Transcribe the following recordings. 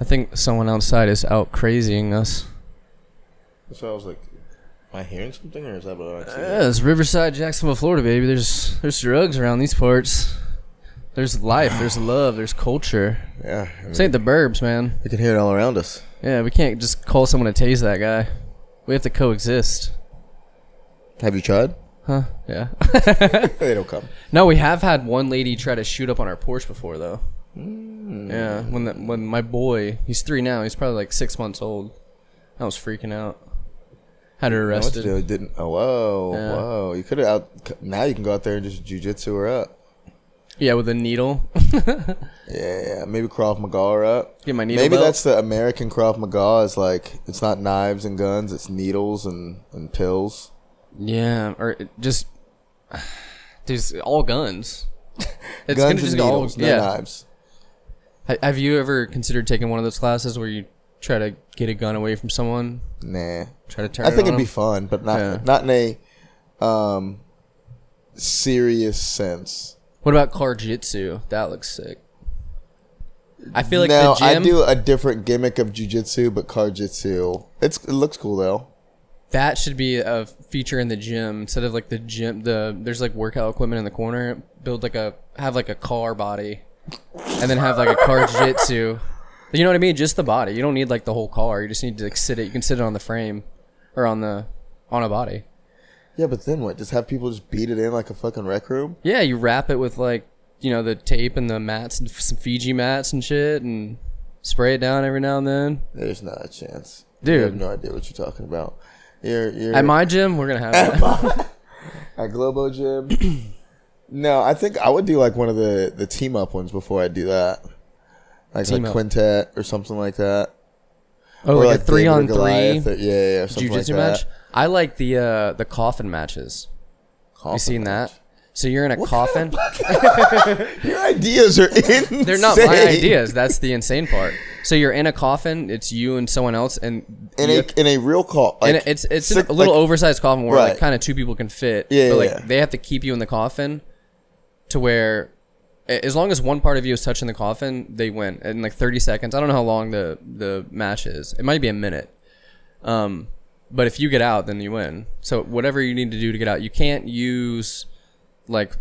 I think someone outside is out crazying us. So I was like, am I hearing something or is that what I see? Yeah, it's Riverside, Jacksonville, Florida, baby. There's there's drugs around these parts. There's life. There's love. There's culture. Yeah, I This mean, ain't the burbs, man. we can hear it all around us. Yeah, we can't just call someone to tase that guy. We have to coexist. Have you tried? Huh? Yeah. They don't come. no, we have had one lady try to shoot up on our porch before, though. Hmm. Yeah, hmm. when the, when my boy, he's three now. He's probably like six months old. I was freaking out. Had her Know what to arrested. do? Didn't. Oh, whoa, Yeah. whoa! You could have out. Now you can go out there and just jujitsu her up. Yeah, with a needle. Yeah, yeah. Maybe Krav Maga up. Get my needle Maybe belt. that's the American Krav Maga. Is like it's not knives and guns. It's needles and and pills. Yeah, or just there's all guns. It's guns and just go all- needles, no yeah. knives. Ha- Have you ever considered taking one of those classes where you try to get a gun away from someone, Nah. try to turn? I it think on it'd be fun, but not Yeah. not in a um serious sense. What about car jitsu? That looks sick. I feel like now the gym I do a different gimmick of jujitsu, but car jitsu. It's it looks cool though. that should be a feature in the gym instead of like the gym. The there's like workout equipment in the corner. Build like a have like a car body, and then have like a car jitsu. You know what I mean? Just the body. You don't need like the whole car. You just need to like sit it. You can sit it on the frame, or on the on a body. Yeah, but then what? Just have people just beat it in like a fucking rec room? Yeah, you wrap it with like you know the tape and the mats and some Fiji mats and shit, and spray it down every now and then. There's not a chance. Dude. I have no idea what you're talking about. You're you're At my gym, we're gonna have that. at Globo Gym. no, I think I would do like one of the the team up ones before I do that. Like Team like up. quintet or something like that. oh, like, a three David or on three or- yeah, yeah, something jujitsu like match. I like the uh the coffin matches. Coffin you seen match. that? So you're in a coffin. Your ideas are insane. They're not my ideas. That's the insane part. So you're in a coffin. It's you and someone else, and In you a in a real call, like, and it's it's a little like, oversized coffin where like Right. kind of two people can fit. Yeah, but like yeah. they have to keep you in the coffin to where as long as one part of you is touching the coffin, they win in like 30 seconds. I don't know how long the the match is. It might be a minute. Um, but if you get out, then you win. So whatever you need to do to get out, you can't use like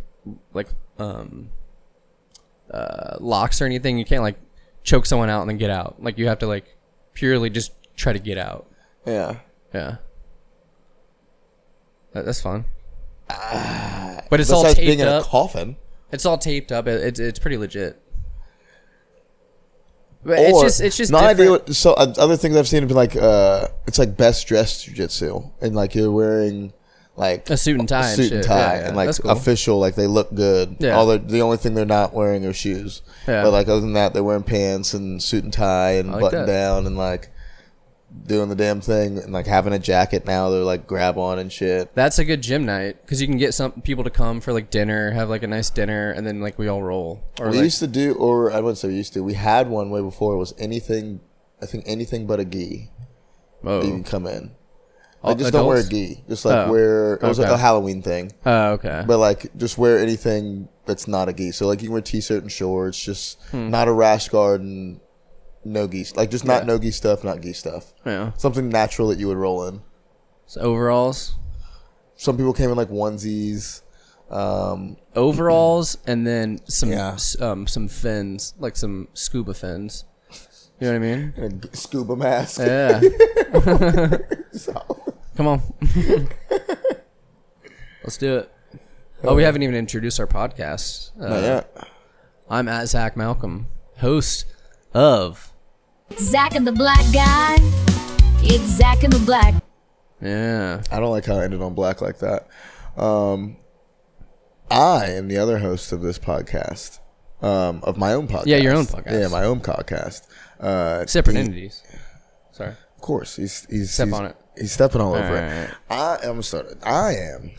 like um uh locks or anything. You can't like choke someone out and then get out. Like you have to like purely just try to get out. Yeah. Yeah. That, that's fun. But it's all Besides being taped in a up. coffin. it's all taped up. It, it's it's pretty legit. But it's just it's just not different. idea so uh, other things I've seen have been like uh it's like best dressed jujitsu and like you're wearing like A suit and tie a and suit and shit. tie Yeah, yeah, and like cool. official like they look good. Yeah. All the the only thing they're not wearing are shoes. Yeah. But like other than that, they're wearing pants and suit and tie and like button that. down and like doing the damn thing and like having a jacket now. They're like grab on and shit. That's a good gym night because you can get some people to come for like dinner, have like a nice dinner, and then like we all roll. Or we like, used to do, or I wouldn't say we used to. We had one way before. It was anything. I think anything but a gi. oh, you can come in. All Like just don't wear a adults? gi. Just like Oh, wear it was okay. like a Halloween thing. Oh, okay. But like just wear anything that's not a gi. So like you can wear t shirt and shorts, just Hmm. not a rash guard and no gi. Like just not no gi stuff, not gi stuff. yeah. Something natural that you would roll in. So overalls, Some people came in like onesies. Um, overalls, and then some Yeah. s- um some fins, like some scuba fins. You know what I mean? and a g- scuba mask. Yeah. So- Come on. Let's do it. Oh, we haven't even introduced our podcast. Uh, not yet. I'm at Zach Malcolm, host of Zach and the black guy. It's Zach and the black. Yeah. I don't like how I ended on black like that. Um, I am the other host of this podcast, um, of my own podcast. Yeah, your own podcast. Yeah, my own podcast. Uh, Separate Dean- entities. Sorry. Of course, he's he's Step he's, on it. He's stepping all over Alright, it. I am started. I am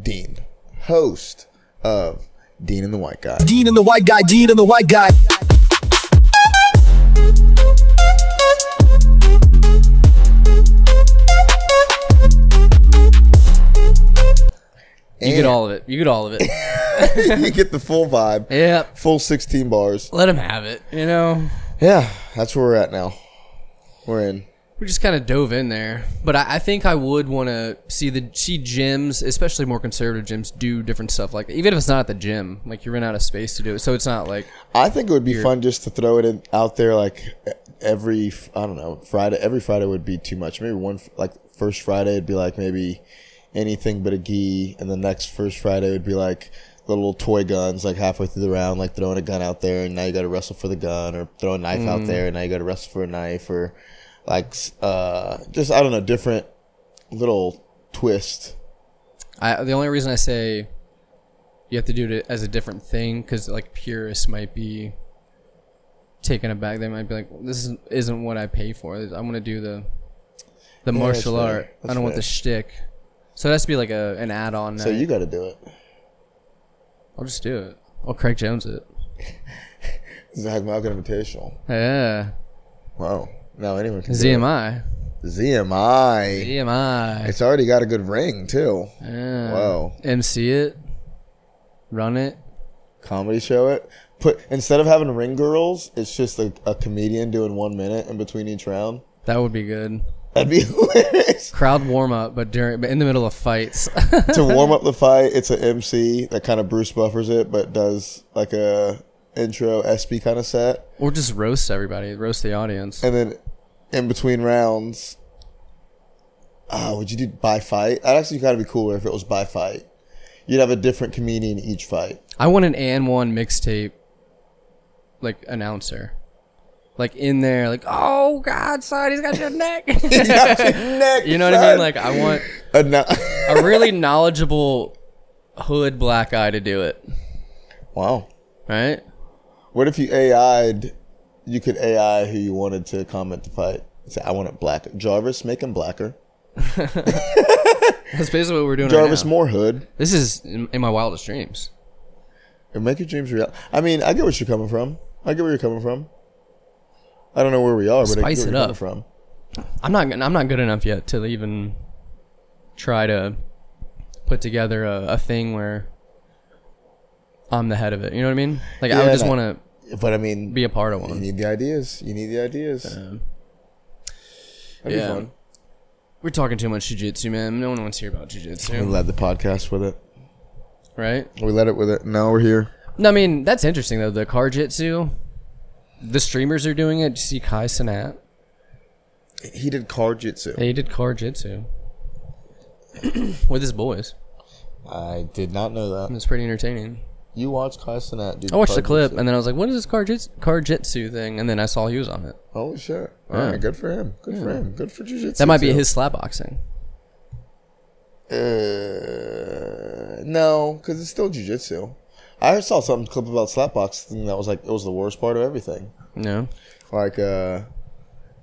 Dean, host of Dean and the White Guy. Dean and the white guy, Dean and the white guy. You get all of it. You get all of it. you get the full vibe, yep. full sixteen bars. Let them have it. You know. Yeah, that's where we're at now. We're in. We just kind of dove in there, but I, I think I would want to see the see gyms, especially more conservative gyms, do different stuff. Like even if it's not at the gym, like you run out of space to do it, so it's not like I think it would be fun just to throw it in, out there like every I don't know Friday. Every Friday would be too much. Maybe one like first Friday it'd be like maybe anything but a gi, and the next first Friday would be like the little toy guns like halfway through the round, like throwing a gun out there and now you got to wrestle for the gun, or throw a knife out there and now you got to wrestle for a knife, or like uh just I don't know different little twist. I. The only reason I say you have to do it as a different thing because like purists might be taken aback. They might be like, "This is, isn't what I pay for. I want to do the the Yeah, martial art. I don't want the shtick." So it has to be like a an add on. So you got to do it. I'll just do it. I'll Craig Jones it. Zach Malkin Invitational. Yeah. Wow. Now anyone can do it. ZMI. ZMI. ZMI. It's already got a good ring too. Yeah. Wow. MC it. Run it. Comedy show it. Put instead of having ring girls, it's just a, a comedian doing one minute in between each round. That would be good. That'd be hilarious. Crowd warm up, but during but in the middle of fights. to warm up the fight, it's an MC that kind of Bruce Buffers it, but does like a intro SB kind of set, or just roast everybody, roast the audience. and then in between rounds, oh, would you do by fight? That'd actually kind of be cooler if it was by fight. You'd have a different comedian in each fight. I want an and one mixtape like announcer. Like in there, like, oh God, son, he's got your neck. Neck, you know what I mean? Like I want A no- a really knowledgeable hood black guy to do it. wow. Right? What if you AI'd, you could AI who you wanted to comment the fight? Say, I want it blacker. Jarvis, make him blacker. That's basically what we're doing Jarvis right now. more hood. This is in, in my wildest dreams. And make your dreams real. I mean, I get what you're coming from. I get where you're coming from. I don't know where we are, but Spice it where you're up. from. I'm not I'm not good enough yet to even try to put together a, a thing where I'm the head of it. You know what I mean? Like I would just want to But I mean, be a part of one. you need the ideas. You need the ideas. Um, That'd yeah. be fun. We're talking too much jujitsu, man. No one wants to hear about jujitsu. We led the podcast with it. right? We led it with it. Now we're here. No, I mean that's interesting though. The car jitsu, the streamers are doing it. Did you see Kai Cenat? He did car jitsu. He did car jitsu with his boys. I did not know that. It's pretty entertaining. You watched Kai Cenat do I watched the clip jitsu. and then I was like, "What is this car jitsu, car jitsu thing?" And then I saw he was on it. Holy shit. All Yeah. right, good for him. Good for him. Good for jiu-jitsu. That might be too. his slap boxing. Uh, no, because it's still jiu-jitsu. I saw some clip about Slapbox slapboxing that was like it was the worst part of everything. No. Like uh,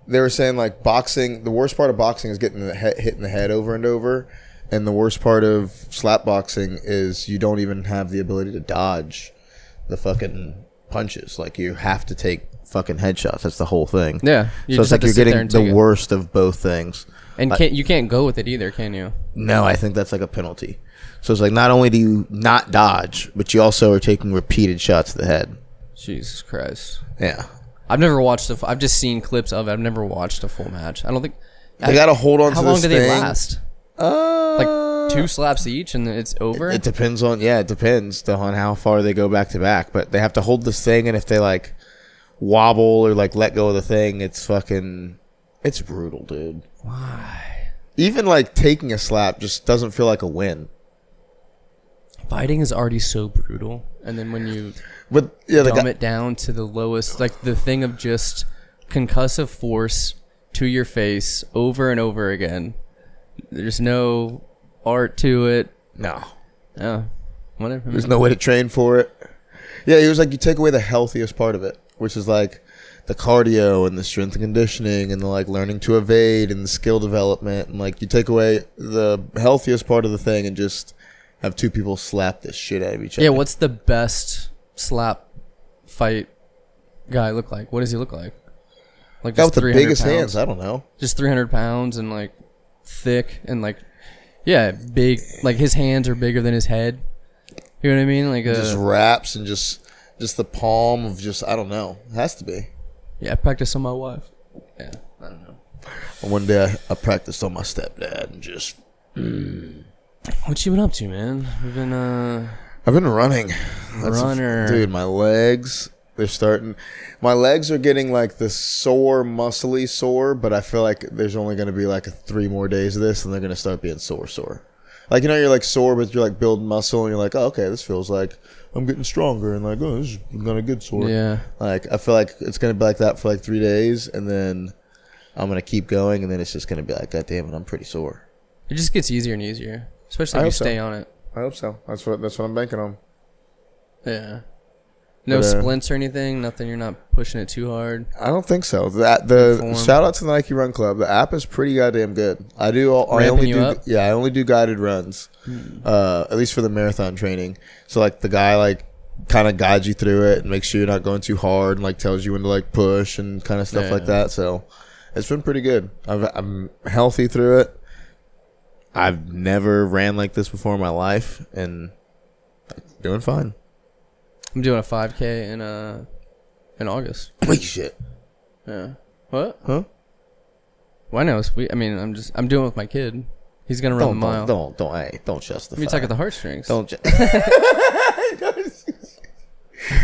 they were saying like boxing, the worst part of boxing is getting the hit in the head over and over, and the worst part of slap boxing is you don't even have the ability to dodge the fucking punches. Like you have to take fucking headshots. That's the whole thing. Yeah, you so just it's have like to you're sit there getting and take the it. worst of both things. And can't you can't go with it either, can you? No, I think that's like a penalty. So it's like not only do you not dodge, but you also are taking repeated shots to the head. Jesus Christ. Yeah. I've never watched a. I've just seen clips of it. I've never watched a full match. I don't think. They got to hold on How to long do they thing. last? Uh, Like two slaps each, and then it's over. It depends on yeah, it depends on how far they go back to back. But they have to hold this thing, and if they like wobble or like let go of the thing, it's fucking, it's brutal, dude. Why? Even like taking a slap just doesn't feel like a win. Fighting is already so brutal, and then when you But yeah, the dumb guy, it down to the lowest, like the thing of just concussive force to your face over and over again. There's no art to it. no, Oh, whatever. there's no way to train for it. Yeah, he was like, you take away the healthiest part of it, which is like the cardio and the strength and conditioning and the like learning to evade and the skill development and like you take away the healthiest part of the thing and just have two people slap this shit out of each other. Yeah, what's the best slap fight guy look like? What does he look like? Like Guy just with the biggest pounds? hands. I don't know. Just 300 pounds and like thick and like, yeah, big. Like his hands are bigger than his head. You know what I mean? Like, Just uh, wraps and just just the palm of just I don't know. It has to be. Yeah, I practice on my wife. Yeah, I don't know. One day I, I practiced on my stepdad and just What you been up to, man? We've been uh I've been running. That's- Runner. dude. My legs, they're starting. My legs are getting like the sore, muscly sore, but I feel like there's only going to be like three more days of this, and they're going to start being sore, sore. Like you know, you're like sore, but you're like building muscle, and you're like, oh, okay, this feels like I'm getting stronger, and like, oh, this is not a good sore. yeah. Like I feel like it's going to be like that for like three days, and then I'm going to keep going, and then it's just going to be like, god damn it, I'm pretty sore. It just gets easier and easier, especially I if you hope so. stay on it. I hope so. That's what that's what I'm banking on. Yeah. No But, uh, splints or anything. Nothing. You're not pushing it too hard. I don't think so. That the shout out to the Nike Run Club. The app is pretty goddamn good. I do. All, I Ramping only you do. up? Hmm. Yeah, I only do guided runs. Uh, at least for the marathon training. So like the guy like kind of guides you through it and makes sure you're not going too hard and like tells you when to like push and kind of stuff Yeah. like that. So it's been pretty good. I've, I'm healthy through it. I've never ran like this before in my life and doing fine. I'm doing a 5K in uh in August. Holy shit. Yeah. What? Huh? Know. It's, we, I mean, I'm just I'm doing it with my kid. He's gonna run Don't, the mile. don't, don't, don't, hey, don't justify. Let me tuck at the heartstrings. Don't. Ju-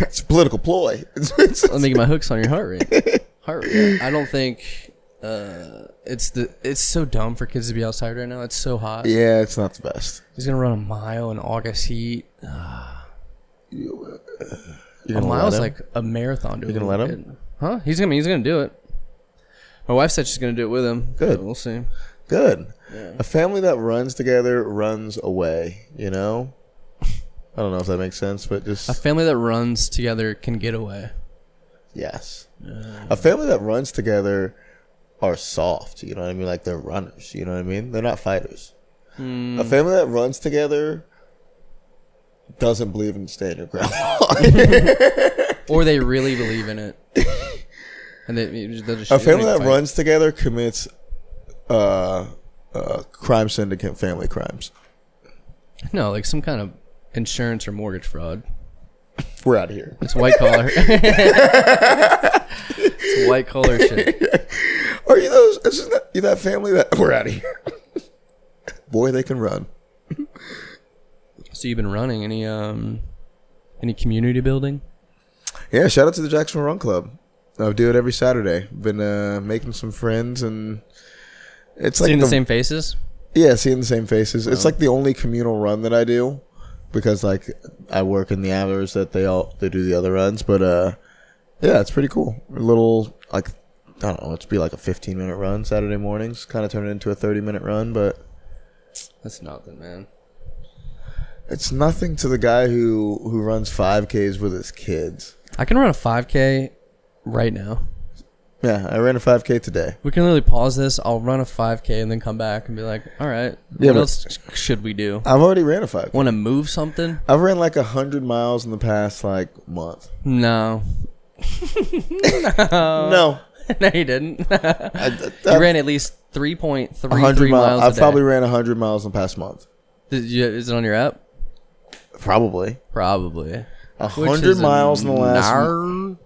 it's a political ploy. Let me get my hooks on your heart rate. Heart rate. I don't think uh, it's the it's so dumb for kids to be outside right now. It's so hot. yeah, it's not the best. He's gonna run a mile in August heat. A gonna let mile's him? like a marathon. To You gonna let him? kid. Huh? He's gonna he's gonna do it. My wife said she's gonna do it with him. Good. We'll see. good. A family that runs together runs away. You know. I don't know if that makes sense, but just A family that runs together can get away. yes. A family that runs together are soft. You know what I mean? Like they're runners. You know what I mean? They're not fighters. A family that runs together doesn't believe in staying your ground. Or they really believe in it. And they, just a family that fight. runs together commits uh, uh, crime syndicate family crimes. No, like some kind of insurance or mortgage fraud. We're out of here. It's white collar. it's white collar shit. Are you those? Isn't that, you that family that we're out of here? Boy, they can run. So you've been running any um any community building? Yeah, shout out to the Jacksonville Run Club. I do it every Saturday. Been uh, making some friends and it's like Seeing the, the same faces? Yeah, seeing the same faces. It's like the only communal run that I do because like I work in the hours that they all they do the other runs. But uh, yeah, it's pretty cool. A little like I don't know. It's be like a 15 minute run Saturday mornings. Kind of turn it into a 30 minute run, but That's nothing, man. it's nothing to the guy who who runs 5Ks with his kids. I can run a 5K right now. Yeah, I ran a 5K today. We can literally pause this. I'll run a 5K and then come back and be like, all right, Yeah, what else should we do? I've already ran a 5K. Want to move something? I've ran like a hundred miles in the past like month. No. no, no, you didn't. I, you ran at least 3.33 hundred miles. miles. a I've day. probably ran hundred miles in the past month. Did you, is it on your app? Probably Probably. a hundred miles in the last. nar-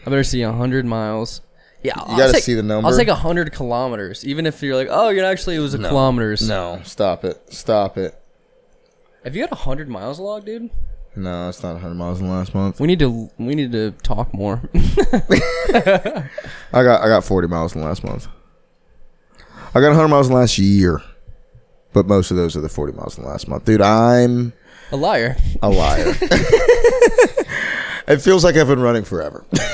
I better see hundred miles. Yeah, You gotta see the number. I'll take hundred kilometers, even if you're like, oh, you're actually it was a kilometers. No, stop it. Stop it. Have you got hundred miles log, dude? No, it's not 100 miles in the last month. We need to we need to talk more. I got I got 40 miles in the last month. I got 100 miles in the last year, but most of those are the 40 miles in the last month, dude. I'm a liar. a liar. it feels like I've been running forever. this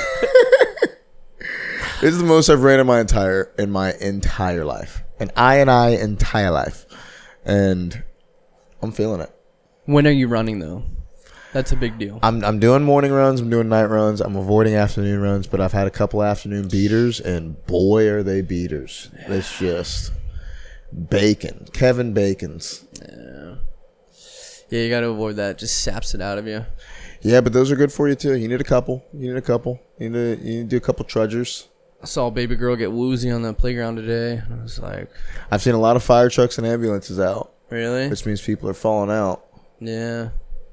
is the most I've ran in my entire in my entire life, and I and I entire life, and I'm feeling it. When are you running though? That's a big deal. I'm I'm doing morning runs. I'm doing night runs. I'm avoiding afternoon runs, but I've had a couple afternoon beaters, and boy, are they beaters! It's just bacon, Kevin Bacon's. Yeah, yeah, you got to avoid that. Just saps it out of you. Yeah, but those are good for you too. You need a couple. You need a couple. You need to, you need to do a couple trudgers. I saw a baby girl get woozy on the playground today. I was like, I've seen a lot of fire trucks and ambulances out, really? which means people are falling out. Yeah.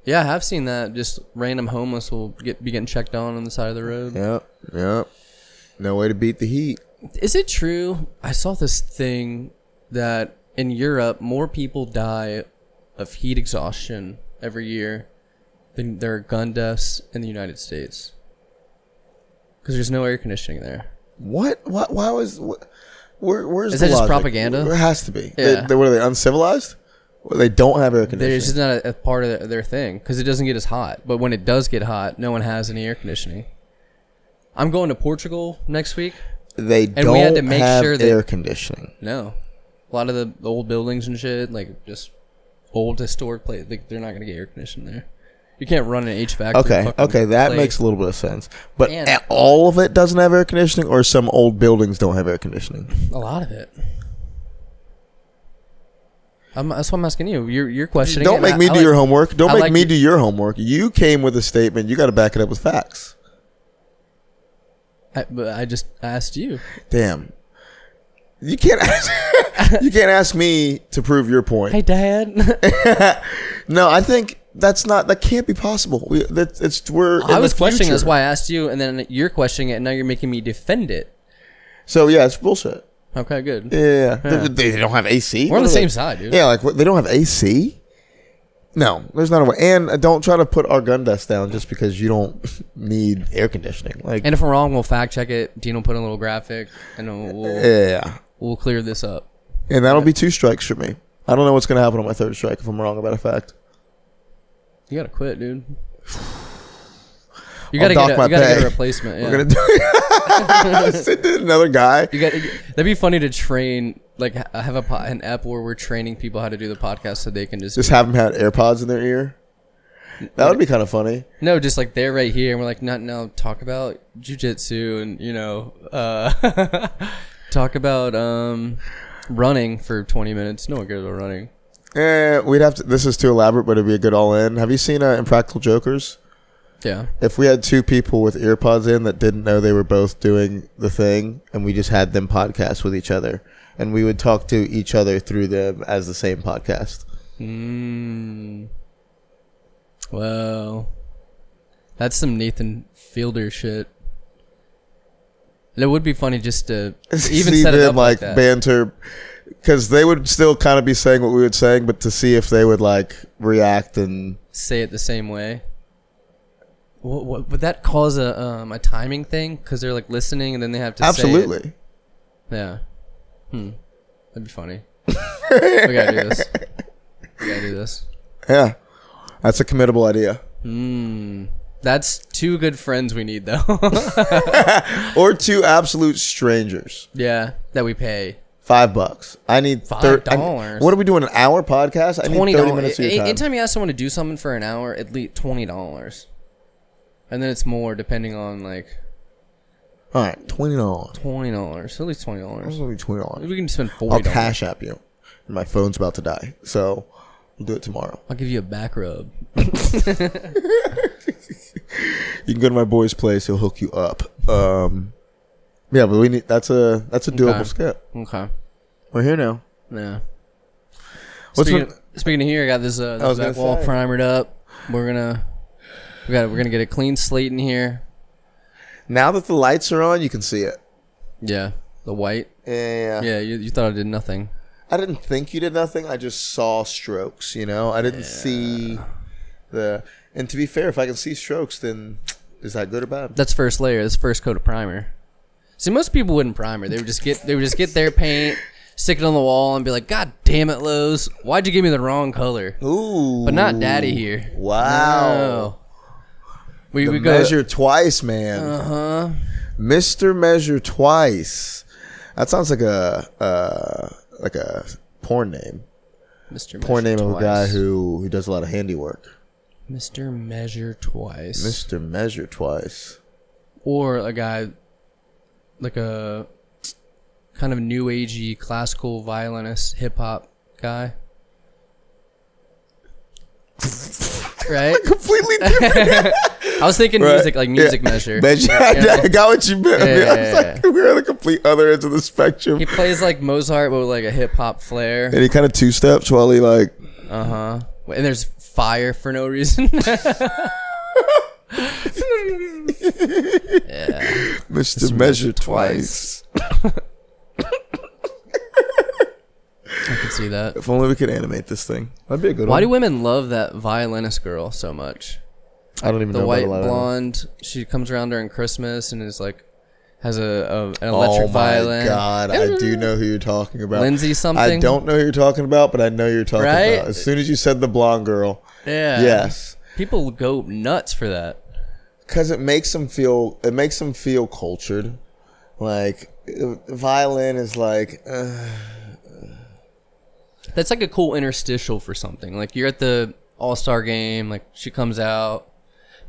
Yeah, I have seen that. Just random homeless will get be getting checked on on the side of the road. Yep. Yep. No way to beat the heat. Is it true? I saw this thing that in Europe more people die of heat exhaustion every year than there are gun deaths in the United States. Because there's no air conditioning there. What? What? Why was? What, where, where's Is that just logic? propaganda? It has to be. Yeah. They, they, what are they uncivilized? Well, they don't have air conditioning. just not a, a part of their, their thing because it doesn't get as hot. But when it does get hot, no one has any air conditioning. I'm going to Portugal next week. they we don't had to make have sure that- air conditioning. No, a lot of the old buildings and shit, like just old historic place, like they're not gonna get air conditioning there. You can't run an HVAC. Okay, okay, that place. makes a little bit of sense. But And- all of it doesn't have air conditioning, or some old buildings don't have air conditioning. a lot of it. I'm, that's what I'm asking you. You're you're questioning. Don't and make me I do like- your homework. Don't I make like me you- do your homework. You came with a statement. You got to back it up with facts. I, but I just asked you. Damn. You can't ask, you can't ask me to prove your point. Hey, Dad. No, I think that's not that can't be possible. We that it's we're I was questioning. That's why I asked you, and then you're questioning it, and now you're making me defend it. So yeah, it's bullshit. Okay, good. Yeah, yeah. They, they don't have AC. We're on What the are same they- side, dude. Yeah, like what, they don't have AC. No, there's not a way. And uh, don't try to put our gun desk down just because you don't need air conditioning. Like, And if I'm wrong, we'll fact check it. Dean will put in a little graphic, and then we'll yeah, we'll clear this up. and that'll be two strikes for me. I don't know what's gonna happen on my third strike if I'm wrong about a fact. You gotta quit, dude. You gotta get a, you gotta get a replacement. Yeah. We're gonna do send in another guy. you got that'd be funny to train like ha- have a an app where we're training people how to do the podcast so they can just, Just have them have AirPods in their ear. That would be kind of funny. no just like they're right here and we're like not now talk about jujitsu and you know uh talk about um running for 20 minutes no one cares about running Eh, we'd have to. This is too elaborate, but it'd be a good all in. Have you seen uh, Impractical Jokers? Yeah If we had two people with earpods in that didn't know they were both doing the thing, and we just had them podcast with each other, and we would talk to each other through them as the same podcast. mm. well that's some nathan fielder shit it would be funny just to even See set it them, up like, that. banter, because they would still kind of be saying what we were saying, but to see if they would like react and say it the same way. What, what, would that cause a um, a timing thing? Because they're like listening and then they have to Say absolutely. Yeah. Hmm. That'd be funny. we gotta do this. We gotta do this. Yeah, that's a committable idea. Hmm. That's two good friends we need though. Or two absolute strangers. yeah, that we pay Five bucks. I need Five dollars. What are we doing? An hour podcast? I need twenty thirty minutes of your time. Anytime you ask someone to do something for an hour, at least twenty dollars, and then it's more depending on like All right, twenty dollars. twenty dollars. At least twenty dollars. Twenty dollars. We can spend forty. I'll forty dollars. cash app you. And my phone's about to die, so we'll do it tomorrow. I'll give you a back rub. You can go to my boy's place; he'll hook you up. Um, yeah, but we need that's a that's a doable Okay. skip. Okay. We're here now. Yeah. What's speaking, speaking of here, I got this, uh, was this gonna back wall say. primered up. We're gonna we got we're gonna get a clean slate in here. Now that the lights are on, you can see it. Yeah, the white. Yeah, Yeah, you, you thought I did nothing. I didn't think you did nothing. I just saw strokes. You know, I didn't see the. And to be fair, if I can see strokes, then is that good or bad? That's first layer. That's first coat of primer. See, most people wouldn't primer. They would just get they would just get their paint, stick it on the wall, and be like, "God damn it, Lowe's! Why'd you give me the wrong color?" Ooh, But not Daddy here. Wow. No. We The we go. measure twice, man. Uh huh. Mister Measure Twice. That sounds like a uh, like a porn name. Mr. Porn Measure name of a guy who who does a lot of handiwork. Mr. Measure Twice. Mister Measure Twice. or a guy like a kind of new agey classical violinist hip hop guy. right? Completely different. I was thinking Right. music like music Yeah. measure. Measure. I got what you meant. Yeah, yeah, I was like, yeah. we're on the complete other ends of the spectrum. He plays like Mozart but with like a hip hop flair. and he kind of two steps while he like Uh huh. And there's fire for no reason. Mr. Measure twice. I can see that. If only we could animate this thing. That'd be a good one. Why do women love that violinist girl so much? I don't even The know white about a lot of blonde. She comes around during Christmas and is like has a, a an Oh electric my violin. god, I do know who you're talking about. Lindsay something. I don't know who you're talking about, but I know you're talking Right? about. As soon as you said the blonde girl, Yeah. yes, People go nuts for that. because it makes them feel it makes them feel cultured. Like violin is like uh, That's like a cool interstitial for something. Like you're at the All Star game, like she comes out.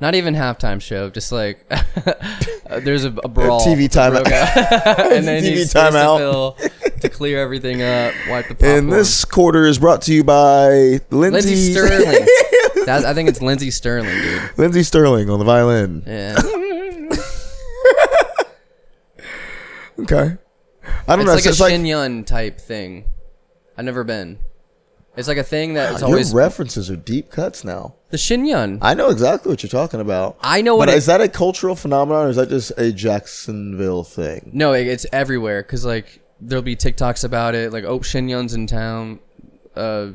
Not even halftime show, just like there's a, a brawl, TV timeout. and then TV supposed to timeout. to clear everything up, wipe the popcorn. and this quarter is brought to you by Lindsay, Lindsey Stirling. That's, I think it's Lindsey Stirling, dude. Lindsey Stirling on the violin. Yeah, Okay, I don't know. it's know. like a it's like Shen Yun type thing. I've never been. It's like a thing that it's your always references are deep cuts now. the Shen Yun. I know exactly what you're talking about. I know what but it- is that a cultural phenomenon or is that just a Jacksonville thing? No, it, it's everywhere because like there'll be TikToks about it. Like, oh, Shen Yun's in town. Uh,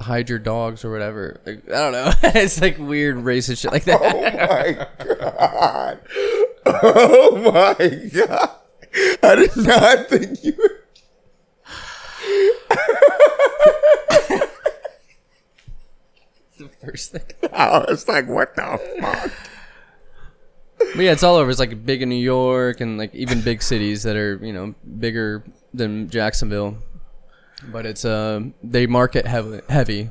hide your dogs or whatever. Like, I don't know. it's like weird racist shit like that. Oh my god! Oh my god! I did not think you. Were... the first thing. I was like, what the fuck? But yeah, it's all over. It's like big in New York and like even big cities that are you know bigger than Jacksonville. But it's uh they market heavy, heavy,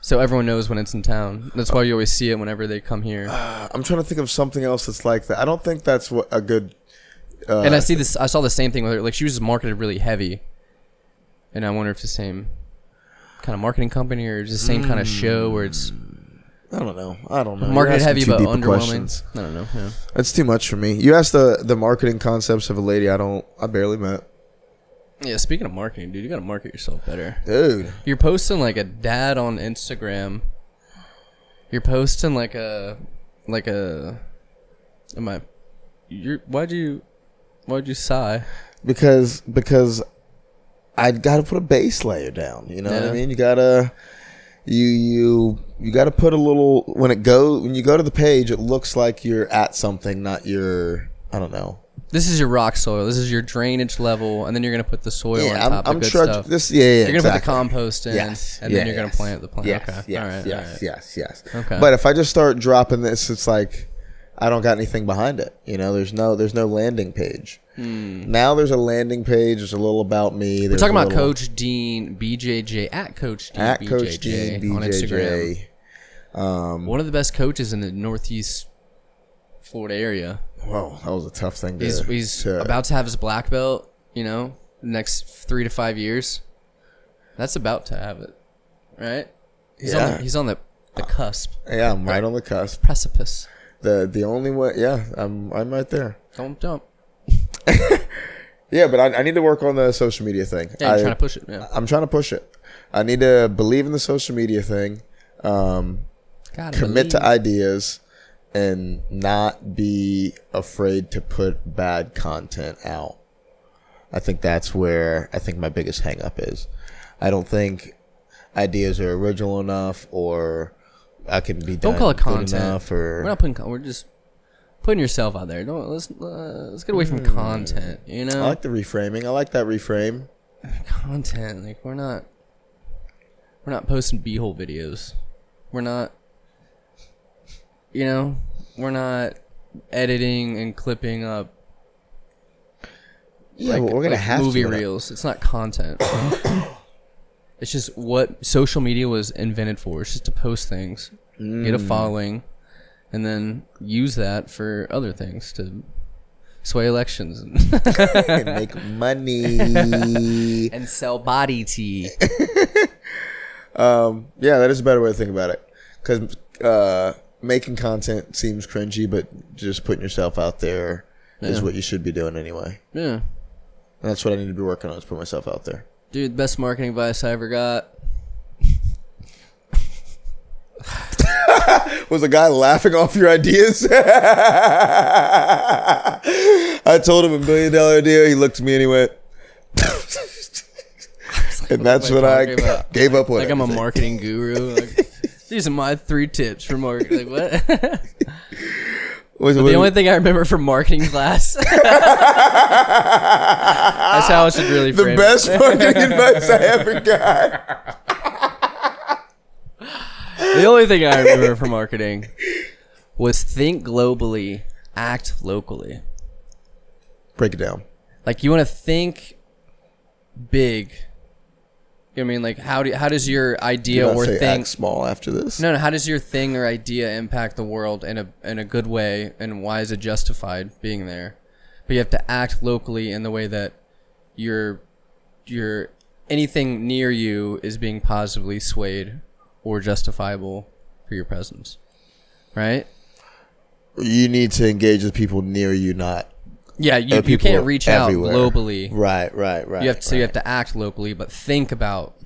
so everyone knows when it's in town. That's why you always see it whenever they come here. I'm trying to think of something else that's like that. I don't think that's what a good. Uh, and I see this. I saw the same thing with her. Like she was marketed really heavy, and I wonder if the same kind of marketing company or just the same kind of show where it's mm, I don't know. I don't know. You're marketed asking heavy too but deep of underwhelming. questions. I don't know. Yeah. That's too much for me. You asked the the marketing concepts of a lady I don't. I barely met. yeah. Speaking of marketing, dude, you gotta market yourself better. Dude, You're posting like a dad on Instagram. You're posting like a like a. Am I? You're why'd you why'd you sigh? because because I got to put a base layer down. You know what I mean? You gotta you you you got to put a little when it go when you go to the page. It looks like you're at something, not your. I don't know. This is your rock soil. This is your drainage level, and then you're gonna put the soil Yeah, on I'm, top. I'm good trudging. stuff. This, yeah, yeah. You're gonna exactly. put the compost in, Yes, and yeah, then you're gonna plant the plant. Yes, okay, yes, all right, yes, right. yes, yes. Okay. But if I just start dropping this, it's like I don't got anything behind it. You know, there's no there's no landing page. Now there's a landing page. There's a little about me. Hmm. We're talking about Coach Dean BJJ at Coach Dean at BJJ Coach Dean on Instagram. BJJ. One of the best coaches in the Northeast Florida area. Whoa, that was a tough thing. To, He's he's to- about to have his black belt. You know, next three to five years. That's about to have it, right? He's on the, he's on the, the cusp, Yeah, I'm right on the cusp. precipice. The the only way, yeah, I'm I'm right there. Don't jump. Yeah, but I, I need to work on the social media thing. Yeah, you're I, trying to push it. Yeah, I'm trying to push it. I need to believe in the social media thing. Um, Gotta commit to ideas and not be afraid to put bad content out. I think that's where I think my biggest hang up is. I don't think ideas are original enough or I can be Don't call it content. or We're not putting. con- We're just putting yourself out there. Don't let's uh, let's get away from content. You know, I like the reframing. I like that reframe. content. Like we're not we're not posting beehole videos. We're not you know, we're not editing and clipping up Yeah, like, but we're gonna like have movie to. reels. It's not content. it's just what social media was invented for. It's just to post things, get a Mm. following, and then use that for other things to sway elections and make money. and sell body tea. Um, yeah, that is a better way to think about it. Because uh, making content seems cringy, but just putting yourself out there is Yeah. what you should be doing anyway. Yeah. And that's what I need to be working on is put myself out there. Dude, best marketing advice I ever got. Was a guy laughing off your ideas? I told him a million dollar idea. He looked at me and he went. and that's what when I I about? gave up on Like I'm a marketing guru. Like, these are my three tips for marketing. Like what? Was- the only thing I remember from marketing class. That's how I should really the best it. fucking advice I ever got. The only thing I remember from marketing was think globally, act locally. Break it down. Like you want to think big. You know what I mean? Like how do how does your idea or say thing act small after this. No, no. How does your thing or idea impact the world in a in a good way, and why is it justified being there? But you have to act locally in the way that your your anything near you is being positively swayed or justifiable for your presence, right? You need to engage with people near you, not Yeah, you, you can't reach out globally. Right, right, right. You have to, so you have to act locally, but think about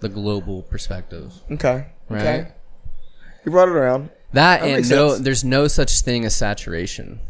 the global perspective, Okay. right? Okay. You brought it around. That, That and no, sense. there's no such thing as saturation.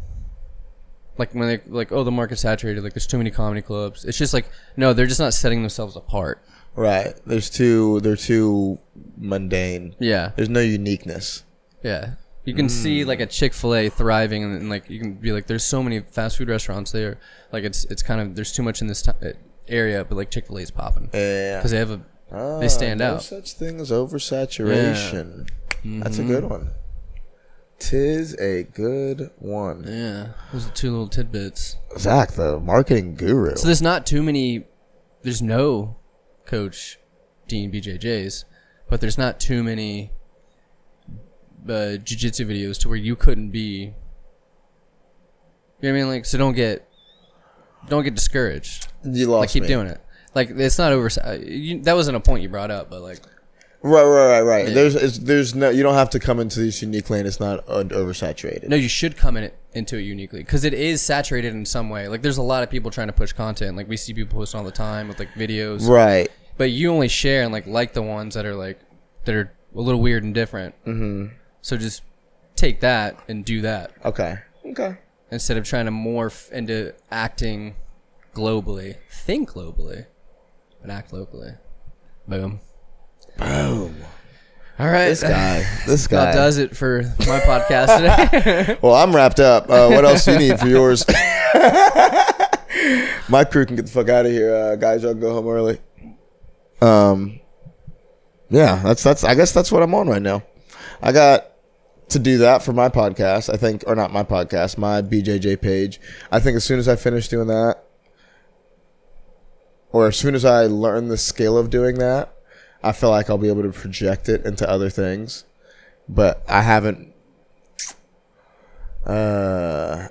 Like when they like, oh, the market's saturated. Like there's too many comedy clubs. It's just like no, they're just not setting themselves apart. Right. There's too. They're too mundane. Yeah, There's no uniqueness. yeah. You can see like a Chick Fil A thriving, and, and like you can be like, there's so many fast food restaurants there. Like it's it's kind of there's too much in this t- uh, area, but like Chick Fil A is popping Yeah. because they have a Ah, they stand no out. such thing as oversaturation. That's a good one. Tis a good one. yeah. Those are two little tidbits. Zach, the marketing guru. So there's not too many. There's no Coach Dean BJJs, but there's not too many uh, jiu-jitsu videos to where you couldn't be. You know what I mean? Like, so don't get, don't get discouraged. you lost Like, keep me. doing it. Like, it's not over. You, that wasn't a point you brought up, but like, Right, right, right, right. Yeah. There's, it's, there's no. You don't have to come into this unique lane. It's not uh, oversaturated. no, you should come in it into it uniquely because it is saturated in some way. Like, there's a lot of people trying to push content. Like, we see people posting all the time with like videos. Right. but you only share and like like the ones that are like that are a little weird and different. Mm-hmm. So just take that and do that Okay. Okay. instead of trying to morph into acting globally. Think globally, but act locally. Boom. Boom. All right. This guy. This That guy. does it for my podcast today. Well, I'm wrapped up. Uh, what else do you need for yours? My crew can get the fuck out of here, uh, guys. Y'all can go home early. Um, yeah, that's that's. I guess that's what I'm on right now. I got to do that for my podcast. I think, or not my podcast, my BJJ page. I think as soon as I finish doing that, or as soon as I learn the skill of doing that, I feel like I'll be able to project it into other things. But I haven't uh,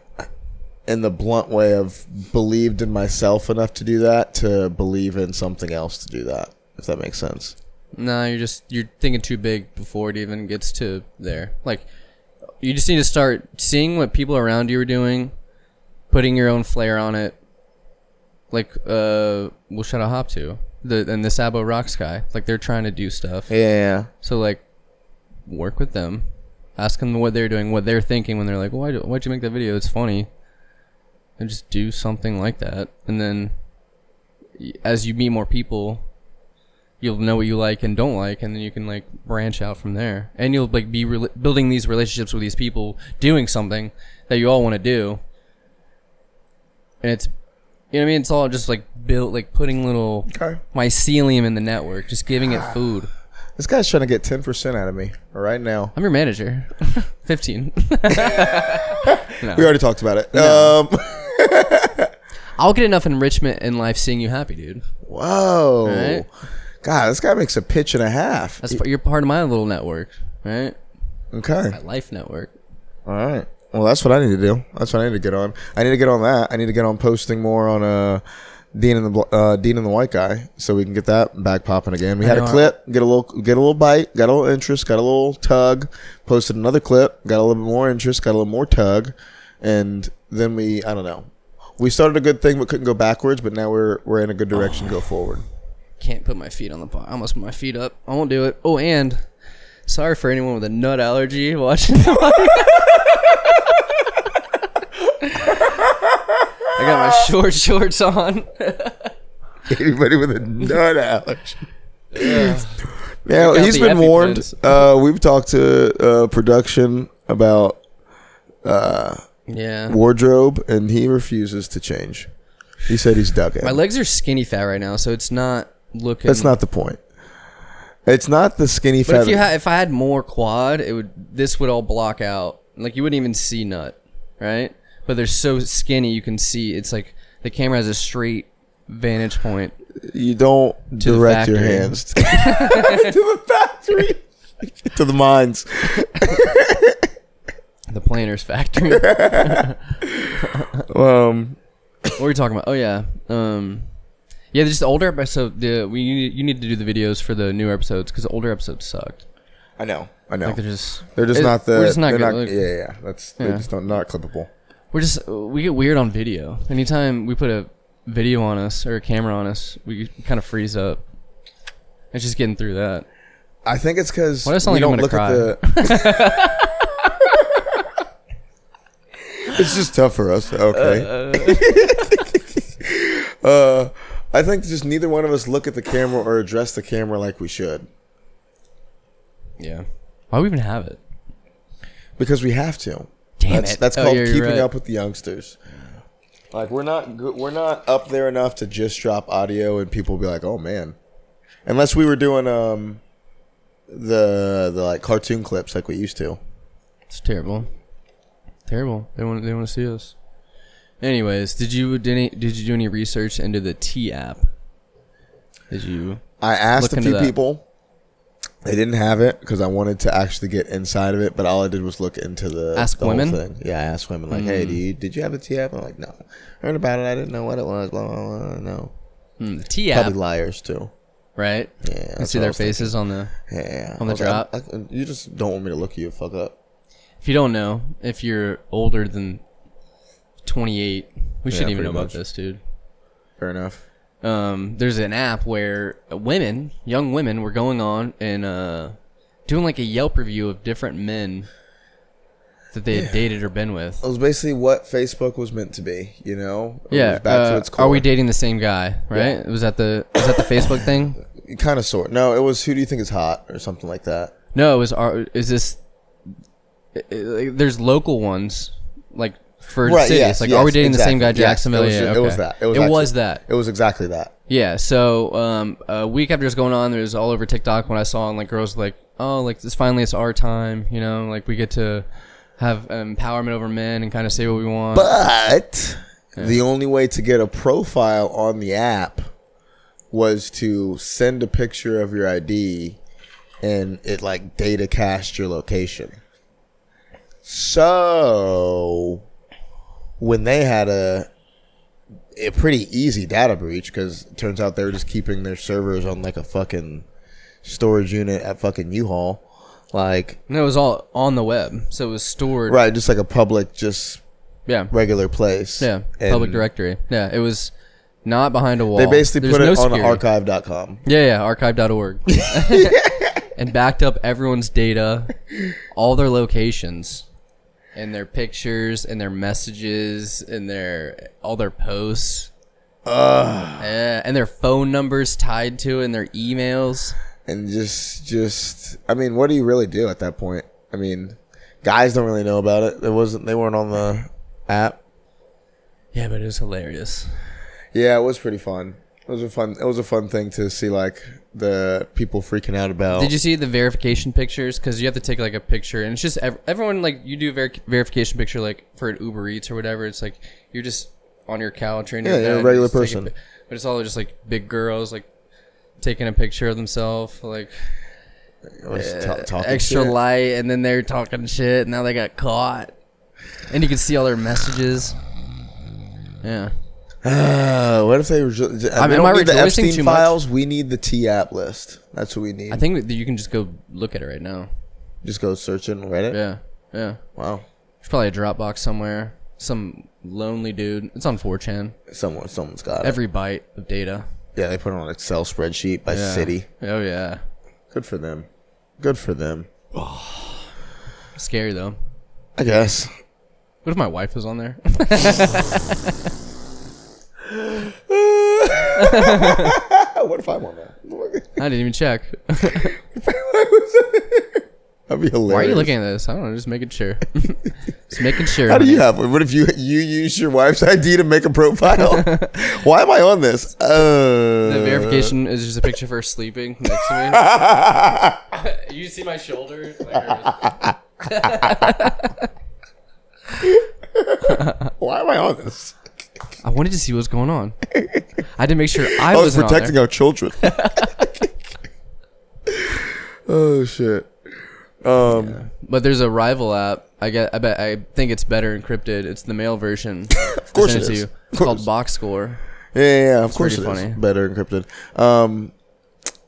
in the blunt way of believed in myself enough to do that to believe in something else to do that. If that makes sense. No, you're just you're thinking too big before it even gets to there. Like you just need to start seeing what people around you are doing, putting your own flair on it. Like uh, we'll shut a Hop to the and the Sabo Rocks guy. Like they're trying to do stuff. Yeah. yeah. So like, work with them, ask them what they're doing, what they're thinking when they're like, why why'd you make that video? It's funny. And just do something like that, and then as you meet more people, you'll know what you like and don't like, and then you can like branch out from there, and you'll like be rela- building these relationships with these people, doing something that you all want to do, and it's. You know what I mean? It's all just like built, like putting little Okay. mycelium in the network, just giving it food. This guy's trying to get ten percent out of me right now. I'm your manager. 15. We already talked about it. Um, I'll get enough enrichment in life seeing you happy, dude. whoa. God, this guy makes a pitch and a half. That's you're part of my little network, right? okay. My life network. All right. Well, that's what I need to do. That's what I need to get on. I need to get on that. I need to get on posting more on uh, Dean and the uh, Dean and the White Guy, so we can get that back popping again. We had a clip, get a little, get a little bite, got a little interest, got a little tug. Posted another clip, got a little bit more interest, got a little more tug, and then we, I don't know. We started a good thing, but couldn't go backwards. But now we're we're in a good direction. to Go forward. Can't put my feet on the pot. I almost put my feet up. I won't do it. Oh, and Sorry for anyone with a nut allergy watching. I got my short shorts on. Anybody with a nut allergy. Yeah, out he's the been warned. Uh, we've talked to uh, production about Yeah. wardrobe, and he refuses to change. He said he's dug in. My legs are skinny fat right now, so it's not looking. That's not the point. It's not the skinny But if you had, if I had more quad, it would. This would all block out. Like you wouldn't even see nut, right? But they're so skinny, you can see. It's like the camera has a straight vantage point. you don't direct your hands to the factory, to the mines. The Planners Factory. um, what were we talking about? Oh yeah, um, yeah. Just the older episode. The we you need to do the videos for the new episodes because the older episodes sucked. I know, I know. Like they're just They're just it- not the. We're just not they're good. Like, yeah, yeah. That's they're Yeah. just not, not clippable. We're just we get weird on video. Anytime we put a video on us or a camera on us, we kind of freeze up. It's just getting through that. I think it's because Why it sound we like I'm don't look gonna at the. it's just tough for us. Okay. Uh, I think just neither one of us look at the camera or address the camera like we should Yeah. Why do we even have it? because we have to. Damn that's, it. That's Oh, called yeah, keeping right. up with the youngsters. Like we're not good, we're not up there enough to just drop audio and people be like, "Oh man," unless we were doing um the the like cartoon clips like we used to. It's terrible. Terrible. They want they want to see us. Anyways, did you did any, did you do any research into the Tea app? Did you? I asked a few that. people. They didn't have it because I wanted to actually get inside of it, but all I did was look into the Ask the whole women? thing. Yeah, I asked women like, "Hey, do you, did you have a Tea app?" I'm like, "No." Heard about it. I didn't know what it was. Blah blah blah. No, Hmm, the Tea app, probably liars too. right? Yeah, You see their was thinking. faces on the. Yeah, On the I was like, drop? I- I- you just don't want me to look you fuck up. If you don't know, if you're older than 28, we shouldn't even know pretty about much. this, dude. Fair enough. um, there's an app where women, young women, were going on and uh, doing like a Yelp review of different men that they had dated or been with. It was basically what Facebook was meant to be. You know. It Yeah, was back uh, to its are we dating the same guy? Right? Was that the was that the Facebook thing? Kind of sort. No, it was who do you think is hot or something like that. No, it was. Our, is this? i- i- like, There's local ones like for Right, cities. yes, like, yes, are we dating the same guy, exactly. Yes, Jacksonville? it was yeah, ju- it was that. It was it actually- was that. It was exactly that. Yeah, so um, a week after it's going on, there was all over TikTok when I saw and like girls like, oh, like this finally it's our time, you know, like we get to have empowerment over men and kind of say what we want. But the only way to get a profile on the app was to send a picture of your ID and it like data cached your location. So when they had a a pretty easy data breach because it turns out they were just keeping their servers on like a fucking storage unit at fucking U-Haul. Like no, it was all on the web, so it was stored. right, just like a public just Yeah. regular place. Yeah. And public directory. Yeah. It was not behind a wall. They basically There's put no it on security. archive.com. Yeah, yeah, archive.org. and backed up everyone's data, all their locations, and their pictures, and their messages, and their all their posts. Yeah, and their phone numbers tied to it, and their emails. And just just I mean, what do you really do at that point? I mean, guys don't really know about it. It wasn't they weren't on the app. Yeah, but it was hilarious. Yeah, it was pretty fun. It was a fun it was a fun thing to see like the people freaking out about. Did you see the verification pictures? Because you have to take like a picture, and it's just ev- everyone like you do a ver- verification picture like for an Uber Eats or whatever. It's like you're just on your couch or in your Yeah, you're a regular just person. pi- but it's all just like big girls like taking a picture of themselves, like ta- uh, talking extra shit? light, and then they're talking shit. And now they got caught, and you can see all their messages. Yeah. Uh, what if they were just, I we mean, don't am I need the rejoicing Epstein too much? files, we need the Tea app list. That's what we need. I think that you can just go look at it right now. just go search it and Reddit. Yeah. Yeah. Wow. There's probably a Dropbox somewhere. Some lonely dude. It's on 4chan. Someone someone's got it. Every byte of data. Yeah, they put it on an Excel spreadsheet by Yeah. city. Oh yeah. Good for them. Good for them. Scary though. I guess. What if my wife was on there? what if I'm on that? I didn't even check. That'd be hilarious. Why are you looking at this? I don't know. Just making sure. just making sure. How do you have? What if you you use your wife's ID to make a profile? Why am I on this? Uh, The verification is just a picture of her sleeping next to me. you see my shoulder? Why am I on this? I wanted to see what's going on. I had to make sure I, I was protecting our children. oh shit. Um, But there's a rival app. I get. I bet. I think it's better encrypted. It's the male version. of course it is. It's called. Box Score. yeah, yeah, yeah, of course it pretty is. Better encrypted. Um,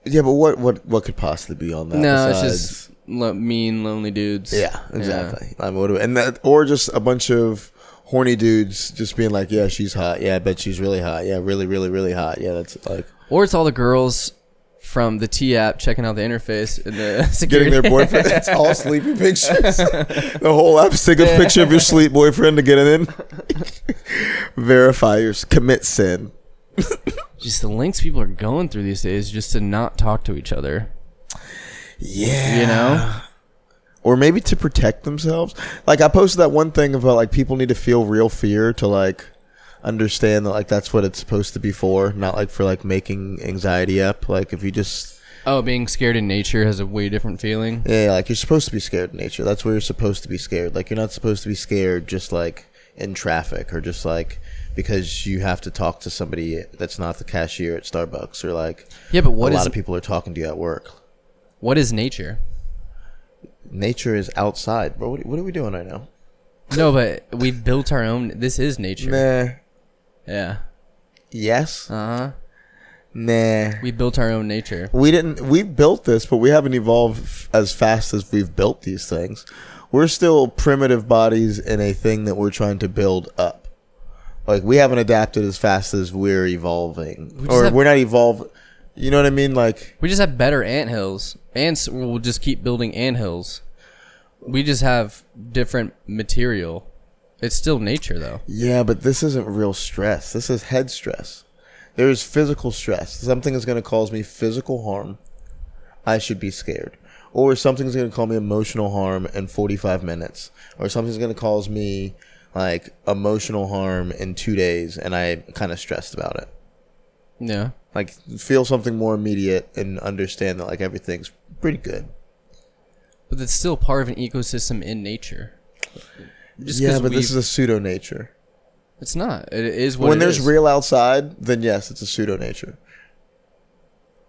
yeah, but what what what could possibly be on that? No, besides- it's just lo- mean, lonely dudes. Yeah, exactly. I mean, what and that, or just a bunch of horny dudes just being like, "Yeah, she's hot. Yeah, I bet she's really hot. Yeah, really, really, really hot. Yeah, that's like Or it's all the girls from the Tea app checking out the interface and the security. getting their boyfriend. it's all sleeping pictures. the whole app's take a picture of your sleep boyfriend to get it in. Verify your commit sin. just the links people are going through these days just to not talk to each other. Yeah, You know? Or maybe to protect themselves. Like I posted that one thing about like people need to feel real fear to like understand that like that's what it's supposed to be for, not like for like making anxiety up. Like if you just Oh, being scared in nature has a way different feeling. yeah, like you're supposed to be scared in nature. That's where you're supposed to be scared. Like you're not supposed to be scared just like in traffic or just like because you have to talk to somebody that's not the cashier at Starbucks or like Yeah, but what a lot of people are talking to you at work. what is nature? Nature is outside, bro. What, what are we doing right now? No, but we built our own. This is nature. Nah. Yeah. Yes. Uh huh. Nah. We built our own nature. We didn't. We built this, but we haven't evolved f- as fast as we've built these things. We're still primitive bodies in a thing that we're trying to build up. Like we haven't adapted as fast as we're evolving, just or have- we're not evolved. You know what I mean? Like We just have better ant hills. Ants will just keep building ant hills. We just have different material. It's still nature, though. Yeah, but this isn't real stress. This is head stress. There's physical stress. Something is going to cause me physical harm. I should be scared. Or something's going to cause me emotional harm in 45 minutes. Or something's going to cause me like emotional harm in two days and I'm kind of stressed about it. Yeah. Like feel something more immediate and understand that like everything's pretty good. But it's still part of an ecosystem in nature. Just yeah, but this is a pseudo nature. It's not. It is what When there's is. real outside, then yes, it's a pseudo nature.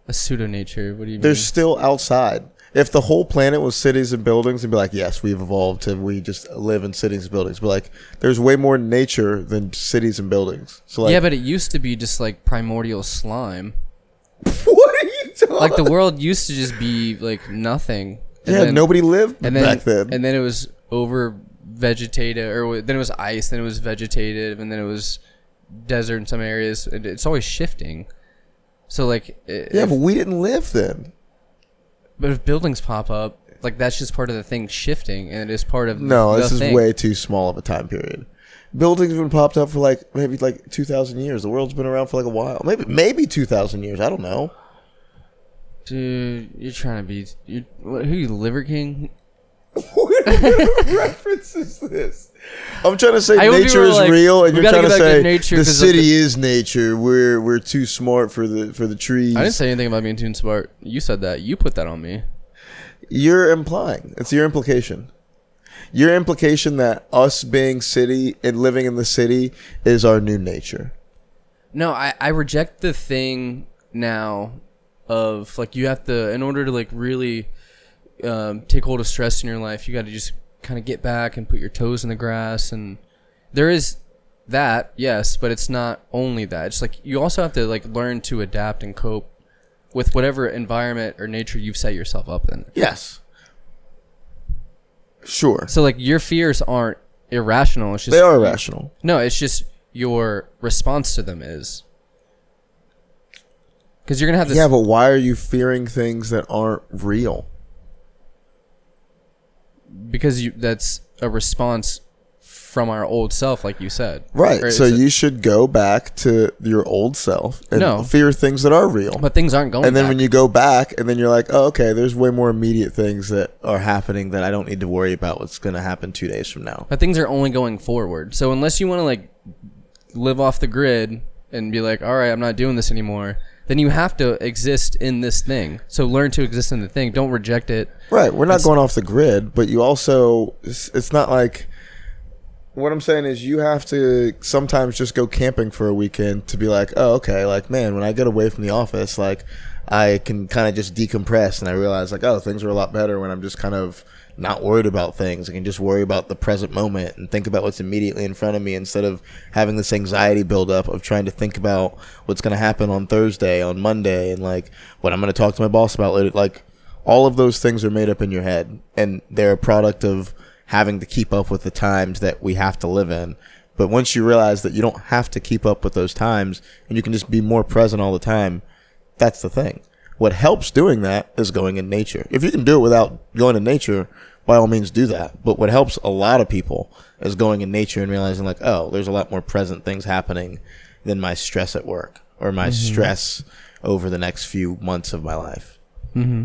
a pseudo nature. What do you mean? There's still outside. If the whole planet was cities and buildings, it'd be like, yes, we've evolved and we just live in cities and buildings. But like, there's way more nature than cities and buildings. So like, yeah, but it used to be just like primordial slime. what are you talking? Like the world used to just be like nothing. And yeah, then- nobody lived and then back then. and then it was over vegetated, or then it was ice, then it was vegetative, and then it was desert in some areas. And it's always shifting. So like, yeah, if- but we didn't live then. but if buildings pop up, like that's just part of the thing shifting, and it is part of No, the this is thing. way too small of a time period. Buildings have been popped up for like maybe like two thousand years. The world's been around for like a while. Maybe maybe two thousand years. I don't know. Dude, you're trying to be you. Who you, Liver King? what reference is this? I'm trying to say I nature is like, real, and you're trying to get back to say nature the city the- is nature. We're we're too smart for the for the trees. I didn't say anything about being too smart. You said that. You put that on me. You're implying. It's your implication. Your implication that us being city and living in the city is our new nature. No, I, I reject the thing now of like you have to in order to like really um, take hold of stress in your life, you got to just kind of get back and put your toes in the grass and there is that yes, but it's not only that. It's like you also have to like learn to adapt and cope with whatever environment or nature you've set yourself up in. Yes. Sure. So like your fears aren't irrational. It's just They are irrational. No, it's just your response to them is because you're gonna have this. Yeah, but why are you fearing things that aren't real? because you that's a response from our old self, like you said. Right. Or so a- you should go back to your old self and No. fear things that are real. but things aren't going. and then back. when you go back and then you're like, oh, okay, there's way more immediate things that are happening that I don't need to worry about what's going to happen two days from now. But things are only going forward. So unless you want to like live off the grid and be like, all right, I'm not doing this anymore, then you have to exist in this thing. So learn to exist in the thing. Don't reject it. Right. We're not going off the grid, but you also, it's, it's not like, what I'm saying is you have to sometimes just go camping for a weekend to be like, oh, okay, like, man, when I get away from the office, like, I can kind of just decompress and I realize, like, oh, things are a lot better when I'm just kind of not worried about things. I can just worry about the present moment and think about what's immediately in front of me instead of having this anxiety build up of trying to think about what's going to happen on Thursday, on Monday, and like what I'm going to talk to my boss about later. Like, all of those things are made up in your head and they're a product of having to keep up with the times that we have to live in. But once you realize that you don't have to keep up with those times and you can just be more present all the time, that's the thing. What helps doing that is going in nature. If you can do it without going in nature, by all means do that. But what helps a lot of people is going in nature and realizing like, oh, there's a lot more present things happening than my stress at work or my mm-hmm. stress over the next few months of my life. Mm-hmm.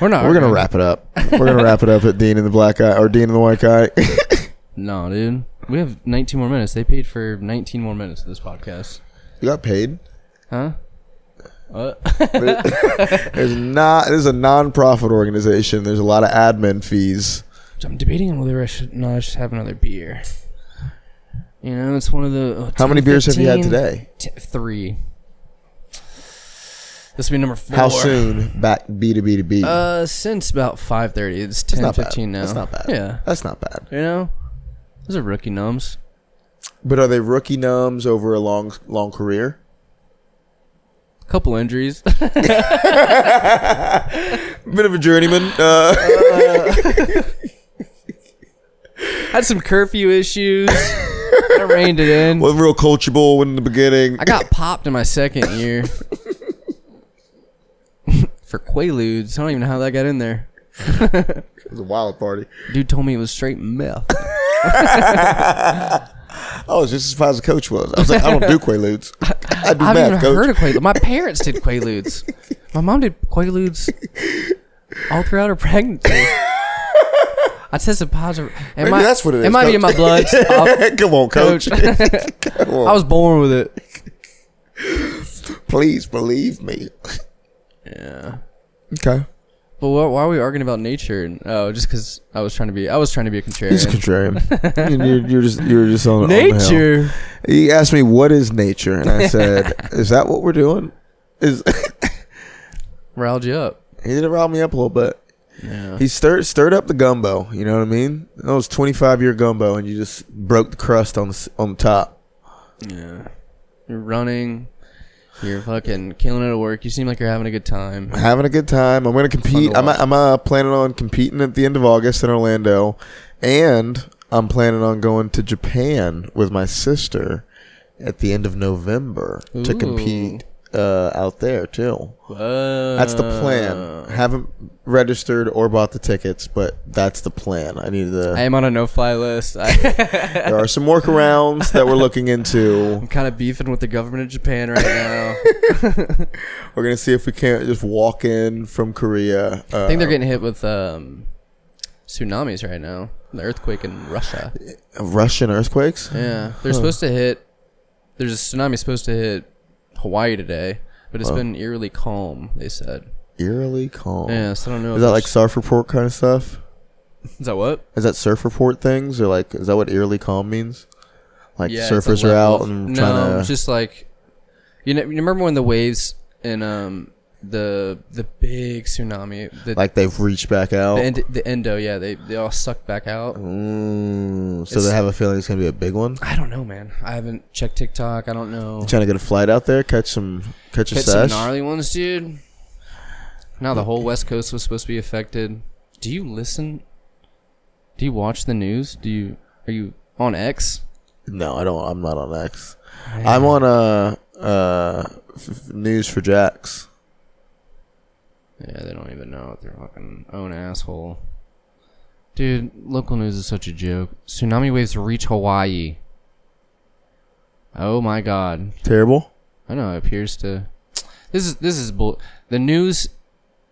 We're not. We're gonna arguing. wrap it up. We're gonna wrap it up at Dean and the Black eye or Dean and the White Guy. No, dude. We have 19 more minutes. They paid for 19 more minutes of this podcast. you got paid. Huh? What? There's not. This is a non-profit organization. There's a lot of admin fees. I'm debating on whether I should not just have another beer. You know, it's one of the. oh, How many 10, beers have you had today? T- three. This will be number four. How soon? Back B to B to B. Uh, since about 5:30. It's 10, not bad. now. That's not bad. Yeah. That's not bad. You know, those are rookie numbs. But are they rookie numbs over a long, long career? Couple injuries. Bit of a journeyman. Uh, Had some curfew issues. I reined it in. wasn't real coachable in the beginning. I got popped in my second year for Quaaludes. I don't even know how that got in there. it was a wild party. Dude told me it was straight meth. Oh, I was just as surprised as coach was. I was like, I don't do Quaaludes. I do I've math, even coach. heard of Quaaludes. My parents did Quaaludes. My mom did Quaaludes all throughout her pregnancy. I tested positive. It Maybe might, that's what it is, It might be in my blood. Come on, coach. Coach. I was born with it. Please believe me. Yeah. Okay. But why, why are we arguing about nature? Oh, just because I was trying to be. I was trying to be a contrarian. He's a contrarian. you're, you're just you're just on on the hill. nature. He asked me what is nature, and I said, "Is that what we're doing?" Is Riled you up. he did rile me up a little bit. Yeah. He stirred stirred up the gumbo. You know what I mean? That was twenty five year gumbo, and you just broke the crust on the on the top. Yeah. You're running. You're fucking killing it at work. You seem like you're having a good time. I'm having a good time. I'm going to compete. to I'm. I'm uh, planning on competing at the end of August in Orlando, and I'm planning on going to Japan with my sister at the end of November to compete uh, out there too. Whoa. That's the plan. Haven't registered or bought the tickets, but that's the plan. I need I am on a no-fly list. There are some workarounds that we're looking into. I'm kind of beefing with the government of Japan right now. We're gonna see if we can't just walk in from Korea. Uh, I think they're getting hit with um, tsunamis right now. The earthquake in Russia. Russian earthquakes. Yeah, they're supposed to hit. There's a tsunami supposed to hit Hawaii today, but it's been eerily calm. They said. Eerily calm. Yeah, so I don't know. Is if that like surf report kind of stuff? Is that what? Is that surf report things, or like is that what eerily calm means? Like Yeah, it's a surfers are level out of- and no, trying it's to. just like you know. You remember when the waves in um the the big tsunami the Like they've reached back out. the, end, the endo yeah they they all sucked back out. Mm, so It's- they have a feeling it's gonna be a big one. I don't know, man. I haven't checked TikTok. I don't know. Trying to get a flight out there, catch some, catch a Hit some gnarly ones, dude. Now the whole West Coast was supposed to be affected. Do you listen? Do you watch the news? Do you are you on X? No, I don't. I'm not on X. I'm on uh uh f- news for Jacks. Yeah, they don't even know what their fucking own asshole. Dude, local news is such a joke. Tsunami waves reach Hawaii. Oh my god. Terrible. I know it appears to. This is this is bull. The news,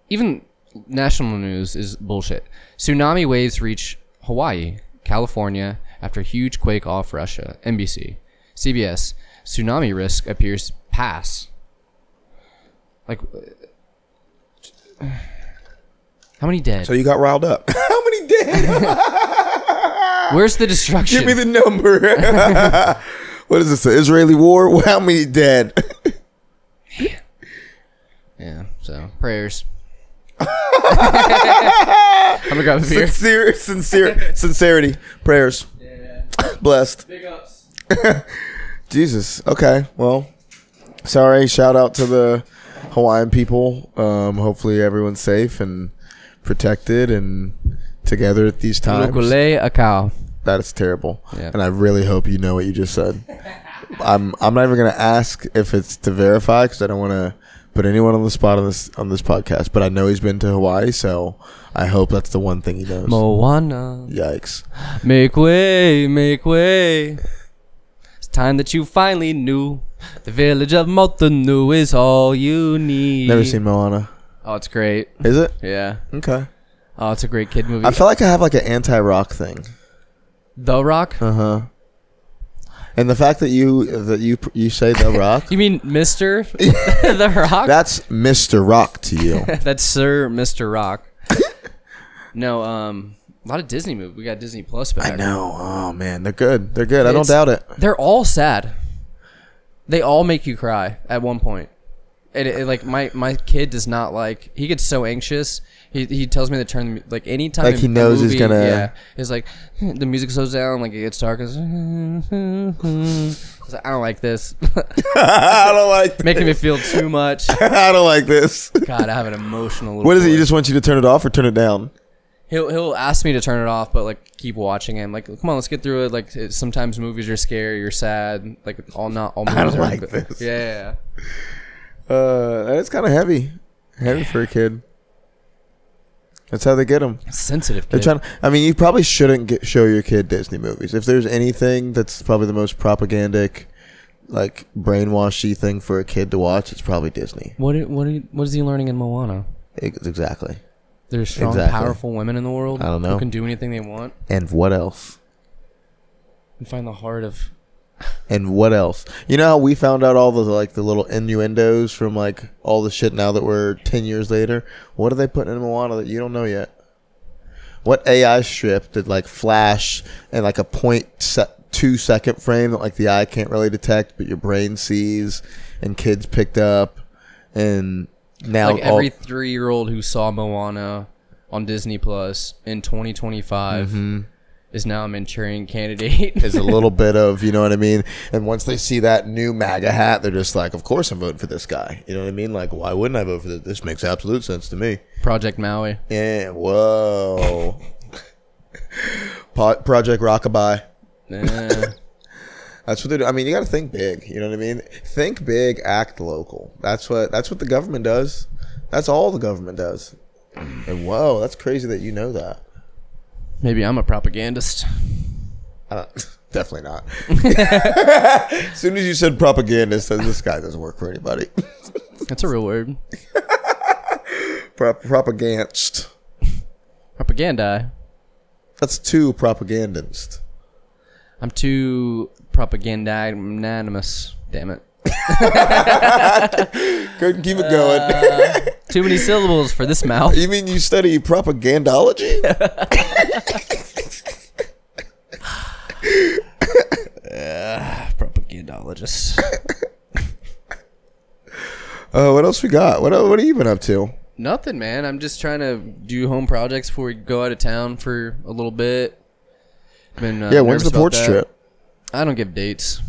even national news, is bullshit. Tsunami waves reach Hawaii, California after huge quake off Russia. NBC, CBS. Tsunami risk appears pass. Like, how many dead? So you got riled up. How many dead? Where's the destruction? Give me the number. what is this? The Israeli war? How many dead? yeah. So prayers. I'm gonna grab a beer. sincere, sincere, sincerity, prayers. Yeah. Blessed. Big ups. Jesus. Okay. Well, sorry. Shout out to the Hawaiian people. Um, hopefully everyone's safe and protected and together at these times. Akau. That is terrible. Yeah. And I really hope you know what you just said. I'm I'm not even gonna ask if it's to verify because I don't want to put anyone on the spot on this on this podcast. But I know he's been to Hawaii, so I hope that's the one thing he knows. Moana. Yikes! Make way, make way. It's time that you finally knew the village of Motunui is all you need. Never seen Moana. Oh, it's great. Is it? Yeah. Okay. Oh, it's a great kid movie. I feel like I have like an anti-rock thing. the Rock. Uh huh. And the fact that you that you you say the Rock, You mean Mister the Rock? that's Mr. Rock to you. That's Sir Mister Rock. no, um, a lot of Disney movies. We got Disney Plus back. I know. Oh man, they're good. They're good. I don't It's- doubt it. They're all sad. They all make you cry at one point. It, it like my my kid does not like. He gets so anxious. He, he tells me to turn the- like anytime Like he knows he's movie- gonna- yeah. It's like hmm, the music slows down. Like it gets dark. It's, like, hmm, hmm, I don't like this. I don't like. This. Making me feel too much. I don't like this. God, I have an emotional. Little What is it? boy. You just want you to turn it off or turn it down? He'll he'll ask me to turn it off, but like keep watching him. Like, come on, let's get through it. Like, it, sometimes movies are scary, you're sad. Like, all not all movies don't are like good. this. Yeah, yeah, yeah. Uh, it's kind of heavy, heavy for a kid. That's how they get them. sensitive. They're Kid. trying. I mean, you probably shouldn't get, show your kid Disney movies. If there's anything that's probably the most propagandic, like brainwashy thing for a kid to watch, it's probably Disney. What i- what i- what is he learning in Moana? Ex- Exactly. There's strong, Exactly. powerful women in the world. I don't know. Who can do anything they want And what else? and find the heart of. And what else? You know how we found out all the like the little innuendos from like all the shit now that we're ten years later? What are they putting in Moana that you don't know yet? What AI strip did like flash in like a point se- two second frame that like the eye can't really detect, but your brain sees, and kids picked up, and now Like all- every three year old who saw Moana on Disney Plus in 2025 is now a Manchurian candidate. is a little bit of you know what I mean. And once they see that new MAGA hat, they're just like, of course I'm voting for this guy. You know what I mean? Like, why wouldn't I vote for this? This makes absolute sense to me. Project Maui. Yeah. Whoa. Po- Project Rockabye. Eh. That's what they do. I mean, you got to think big. You know what I mean? Think big, act local. That's what. That's what the government does. That's all the government does. And whoa, that's crazy that you know that. Maybe I'm a propagandist. Definitely not. as soon as you said propagandist, this guy doesn't work for anybody. That's a real word. Pro- propagandist. Propaganda. That's two propagandist. I'm too propagandinous. Damn it. Good, keep it going. Too many syllables for this mouth. you mean you study propagandology? Propagandologist. Uh, what else we got? What What have you been up to? Nothing, man. I'm just trying to do home projects before we go out of town for a little bit. Been, uh, yeah, when's the porch trip? I don't give dates.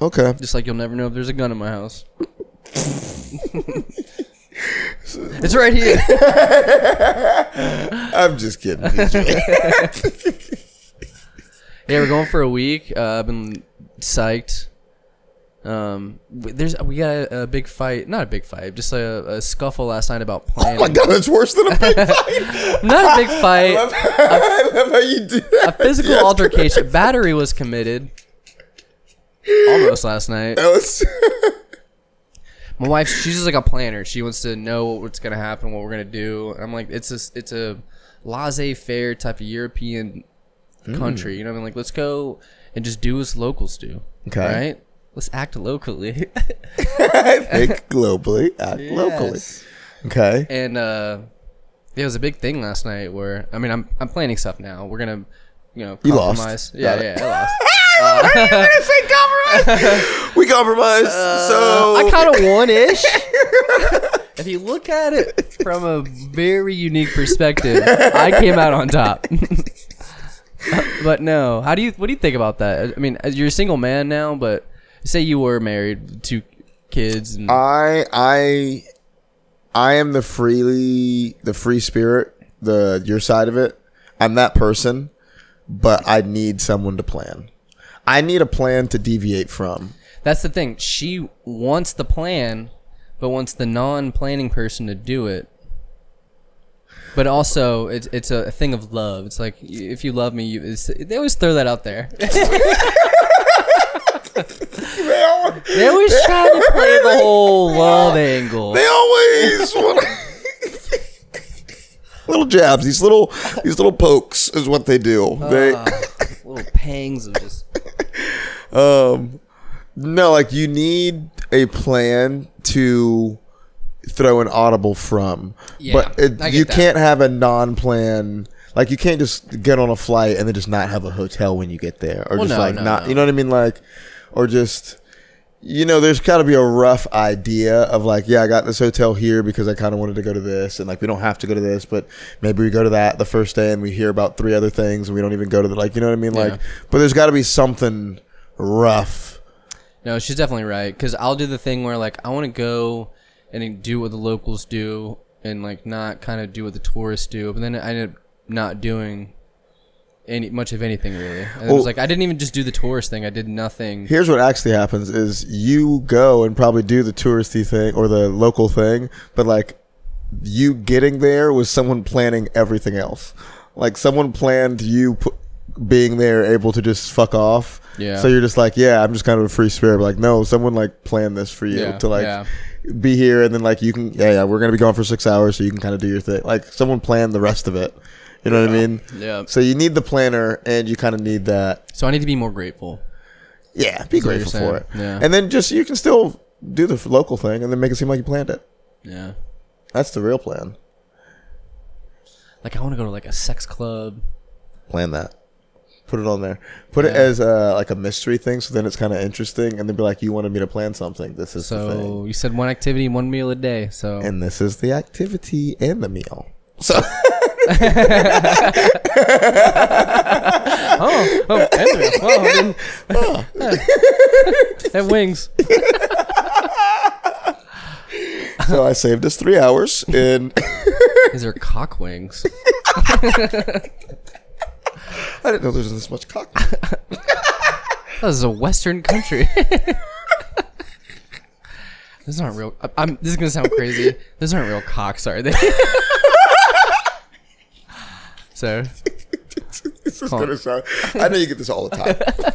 Okay. Just like you'll never know if there's a gun in my house. it's right here. I'm just kidding. DJ. Yeah, we're going for a week. Uh, I've been psyched. Um, there's we got a, a big fight, not a big fight, just a, a scuffle last night about Oh my god, that's worse than a big fight. not a big fight, I love how you do that. a physical altercation. Battery was committed. Almost last night. That was My wife, she's just like a planner. She wants to know what's gonna happen, what we're gonna do. I'm like, it's a it's a laissez-faire type of European Hmm. country. You know what I mean? Like, let's go and just do as locals do. Okay. Right? Let's act locally. think globally, act locally. Yes. Okay. And uh, it was a big thing last night. Where I mean, I'm I'm planning stuff now. We're gonna, you know, You lost. compromise. Yeah, it. yeah, I lost. Uh, we compromised. so uh, I kind of won ish. if you look at it from a very unique perspective, I came out on top. but no, how do you? What do you think about that? I mean, you're a single man now, but say you were married, two kids, and I I I am the freely the free spirit, the your side of it. I'm that person, but I need someone to plan. I need a plan to deviate from. that's the thing. She wants the plan, but wants the non-planning person to do it. But also, it's it's a thing of love. It's like if you love me, you. It's, they always throw that out there. They always try to play the whole love angle. They always want little jabs. These little these little pokes is what they do. They Ah, little pangs of just. um no, like you need a plan to throw an audible from. Yeah, but it, you that. can't have a non-plan. Like you can't just get on a flight and then just not have a hotel when you get there, or Well, just no, like no, not. no. You know what I mean? Like, or just. You know, there's got to be a rough idea of like, yeah, I got this hotel here because I kind of wanted to go to this, and like, we don't have to go to this, but maybe we go to that the first day, and we hear about three other things, and we don't even go to the like, you know what I mean? Like, but there's got to be something rough. No, she's definitely right. Because I'll do the thing where like I want to go and do what the locals do, and like not kind of do what the tourists do. But then I end up not doing any much of anything really. And it was like I didn't even just do the tourist thing. I did nothing. Here's what actually happens: is you go and probably do the touristy thing or the local thing, but like you getting there was someone planning everything else. Like someone planned you being there, able to just fuck off. Yeah. So you're just like, yeah, I'm just kind of a free spirit. But like, no, someone like planned this for you Yeah, to like yeah. be here, and then like you can, yeah, yeah, we're gonna be gone for six hours, so you can kind of do your thing. Like someone planned the rest of it. You know what I mean? Yeah. So you need the planner, and you kind of need that. So I need to be more grateful. Yeah, be grateful for it. yeah. And then just you can still do the local thing, and then make it seem like you planned it. Yeah. That's the real plan. Like I want to go to like a sex club. Plan that. Put it on there. Put it as uh, like a mystery thing, so then it's kind of interesting, and then be like, "You wanted me to plan something. This is the thing, So you said one activity, one meal a day. So and this is the activity and the meal." So oh, oh, anyway, well, I mean, and wings. so I saved us three hours, and These are cock wings. I didn't know there was this much cock. This is a Western country. These aren't real. I- I'm. This is gonna sound crazy. Those aren't real cocks, are they? So this is gonna sound. I know you get this all the time.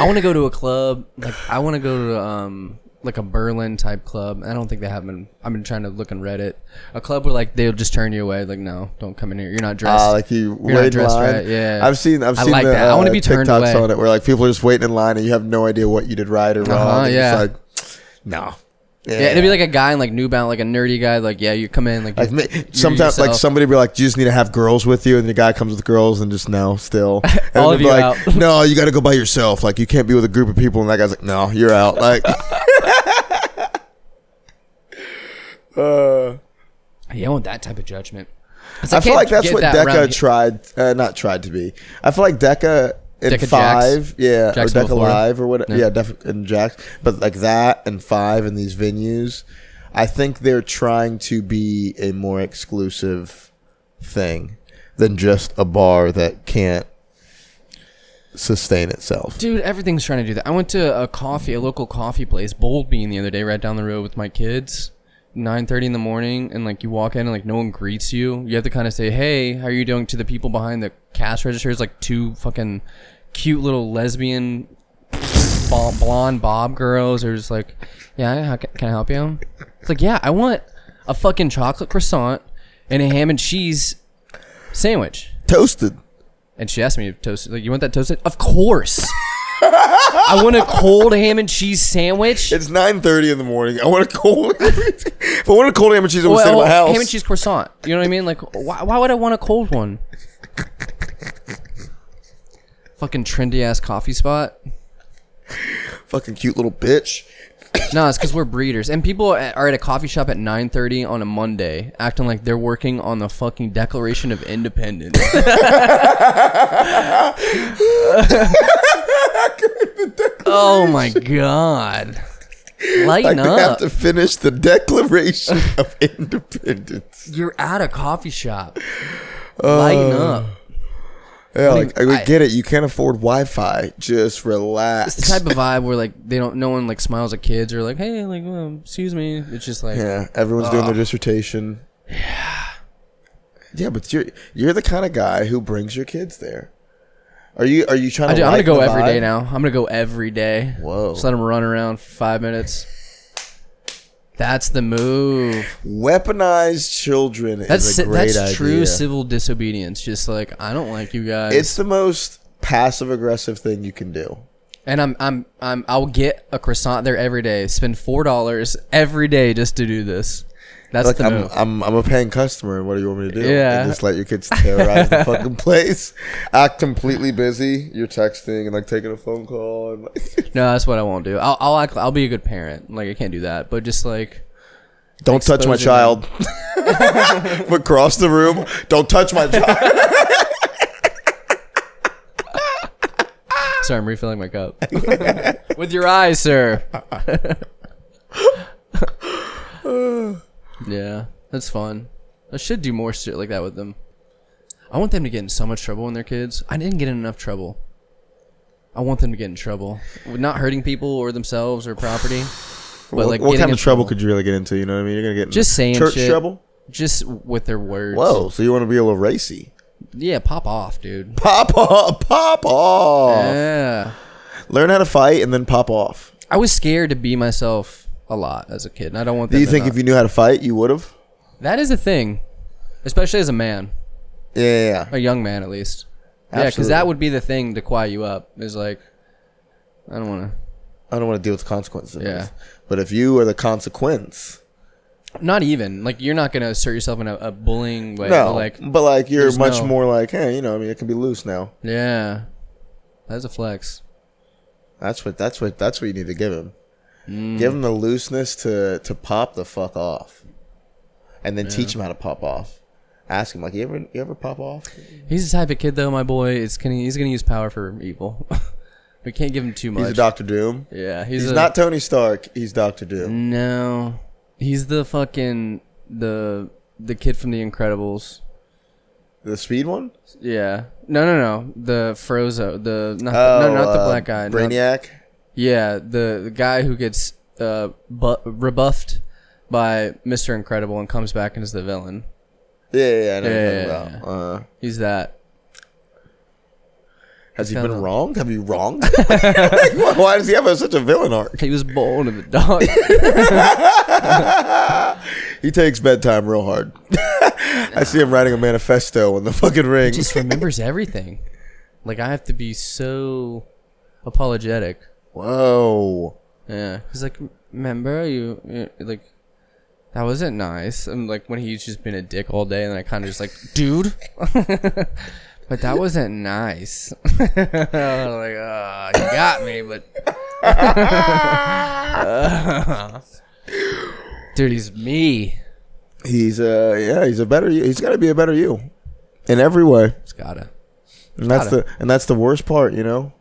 I want to go to a club. Like I want to go to um like a Berlin type club. I don't think they have been. I've been trying to look on Reddit. A club where like they'll just turn you away. Like no, don't come in here. You're not dressed. Ah, like you You're wait in dressed line. right, yeah. I've seen. I've I seen like the, that. I wanna uh, be turned TikToks away. on it where like people are just waiting in line and you have no idea what you did right or wrong. Uh-huh, yeah. It's like, no. Yeah. yeah, it'd be like a guy in like New Balance, like a nerdy guy. Like yeah, you come in like Like you- me, you're sometimes, like yourself. somebody be like, "You just need to have girls with you," and the guy comes with girls, and just no, still. And All they'll of be you like, out. "No, you got to go by yourself. Like you can't be with a group of people." And that guy's like, "No, you're out." Like, uh, Yeah, I want that type of judgment. I feel can't like that's get what that Deca around- tried, uh, not tried to be. I feel like Deca in Deca five, yeah, Jacksonville, or Deca Florida? Live or whatever, Yeah. yeah, def- and Jax, but like that and five and these venues, I think they're trying to be a more exclusive thing than just a bar that can't sustain itself. Dude, everything's trying to do that. I went to a coffee, a local coffee place, Bold Bean, the other day, right down the road with my kids. 9:30 in the morning, and like you walk in and like no one greets you. You have to kind of say, "Hey, how are you doing?" to the people behind the cash registers, like two fucking cute little lesbian blonde bob girls. Are just like, "Yeah, how can, can I help you?" It's like, "Yeah, I want a fucking chocolate croissant and a ham and cheese sandwich." Toasted. And she asked me if toasted. Like, you want that toasted? Of course. I want a cold ham and cheese sandwich. It's nine thirty in the morning. I want a cold. if I want a cold ham and cheese, I would stay Well, my house. ham and cheese croissant. You know what I mean? Like, why, why would I want a cold one? Fucking trendy ass coffee spot. Fucking cute little bitch. No, it's because we're breeders, and people are at a coffee shop at 9:30 on a Monday, acting like they're working on the fucking Declaration of Independence. oh my god! Like Lighten they have to finish the Declaration of Independence. You're at a coffee shop. Uh, Lighten up. Yeah, like I, I- get it. You can't afford Wi-Fi. Just relax. It's the type of vibe where like they don't, no one like smiles at kids or like, hey, like, um, excuse me. It's just like, Yeah, everyone's doing their dissertation. Yeah. Yeah, but you're you're the kind of guy who brings your kids there. Are you are you trying I to do, I'm gonna go every day now. I'm gonna go every day. Whoa. Just let them run around for five minutes. That's the move. Weaponized children That's is a great that's idea. true civil disobedience. Just like I don't like you guys. It's the most passive aggressive thing you can do. and I'm I'm I'm I'll get a croissant there every day. Spend four dollars every day just to do this. That's Like the I'm. I'm I'm a paying customer, and what do you want me to do? Yeah. and just let your kids terrorize the fucking place, act completely busy. You're texting and like taking a phone call, and like, no, that's what I won't do. I'll I'll act, I'll be a good parent. Like I can't do that, but just like don't touch my child. but cross the room, don't touch my child. Sorry, I'm refilling my cup. With your eyes, sir. Yeah, that's fun. I should do more shit like that with them. I want them to get in so much trouble when they're kids. I didn't get in enough trouble. I want them to get in trouble not hurting people or themselves or property. But what like what kind in of trouble could you really get into? You know what I mean? You're gonna get in Just saying church shit. trouble. just with their words. Whoa! So you want to be a little racy? Yeah, pop off, dude. Pop off! Pop off! Yeah. Learn how to fight and then pop off. I was scared to be myself a lot as a kid, and I don't want. Do you think if you knew how to fight, you would have? that is a thing, especially as a man, Yeah, yeah, yeah. a young man at least? Yeah, because Absolutely. that would be the thing to quiet you up. Is like, I don't want to I don't want to deal with the consequences. Of Yeah. this. But if you are the consequence, to. Not even like you're not gonna assert yourself in a, a bullying way. no. but, like, but like you're there's much no- more like, hey, you know, I mean, it can be loose now. yeah, that's a flex. That's what. That's what. That's what you need to give him. Mm. Give him the looseness to to pop the fuck off, and then teach him how to pop off. Ask him like, you ever you ever pop off? He's the type of kid though, my boy. It's gonna he's gonna use power for evil. we can't give him too much. He's a Doctor Doom. yeah, he's, He's a, not Tony Stark. He's Doctor Doom. No, he's the fucking the the kid from The Incredibles. The speed one. Yeah. No, no, no. The Frozo. The not, Oh, no, not the uh, black guy. not- Brainiac. Yeah, the, the guy who gets uh bu- rebuffed by Mister Incredible and comes back and is the villain. Yeah, yeah, yeah, I know what Yeah, yeah, about. Uh, He's that. has he been wronged? Have you wronged? Like, why- Why does he have a, such a villain arc? He was born in the dark. He takes bedtime real hard. I see him writing a manifesto in the fucking ring. He just remembers everything. Like I have to be so apologetic. Whoa. Yeah, he's like, remember you, you like that wasn't nice. And like when he's just been a dick all day, and I kind of just like, dude, but that wasn't nice. I was like, oh, you got me, but dude, he's me. He's uh yeah, he's a better you. He's got to be a better you in every way. It's gotta. And that's Gotta. the and that's the worst part, you know?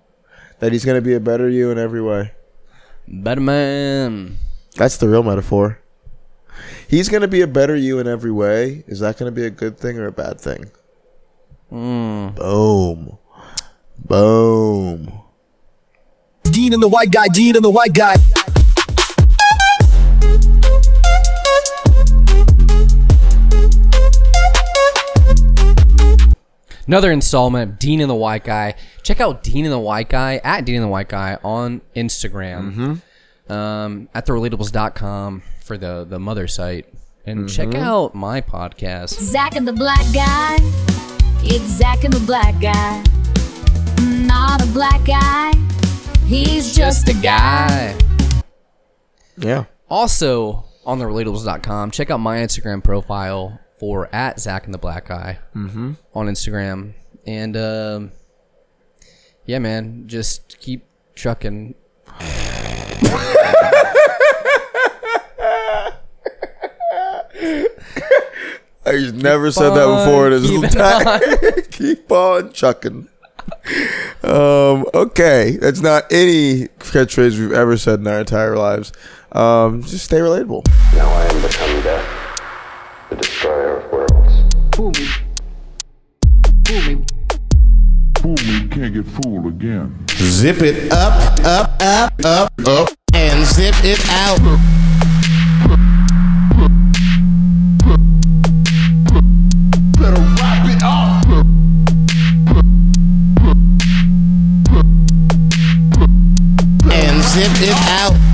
That he's going to be a better you in every way. Better man. That's the real metaphor. He's going to be a better you in every way. Is that going to be a good thing or a bad thing? Mm. Boom. Boom. Dean and the white guy, Dean and the white guy. Another installment of Dean and the White Guy. Check out Dean and the White Guy at Dean and the White Guy on Instagram. Um, at therelatables.com for the, the mother site. And check out my podcast. Zach and the black guy. It's Zach and the black guy. Not a black guy. He's just a guy. Yeah. Also on the relatables.com, check out my Instagram profile for at Zach and the Black Guy on Instagram. And um, yeah, man, just keep chucking. I've never said that before in this Keep whole. Keep on chucking. Um, okay. That's not any catchphrase we've ever said in our entire lives. Um, just stay relatable. Now I am become worlds. Fool me. Can't get fooled again. Zip it up, up, up, up, up, and zip it out. Better wrap it up. And zip it out.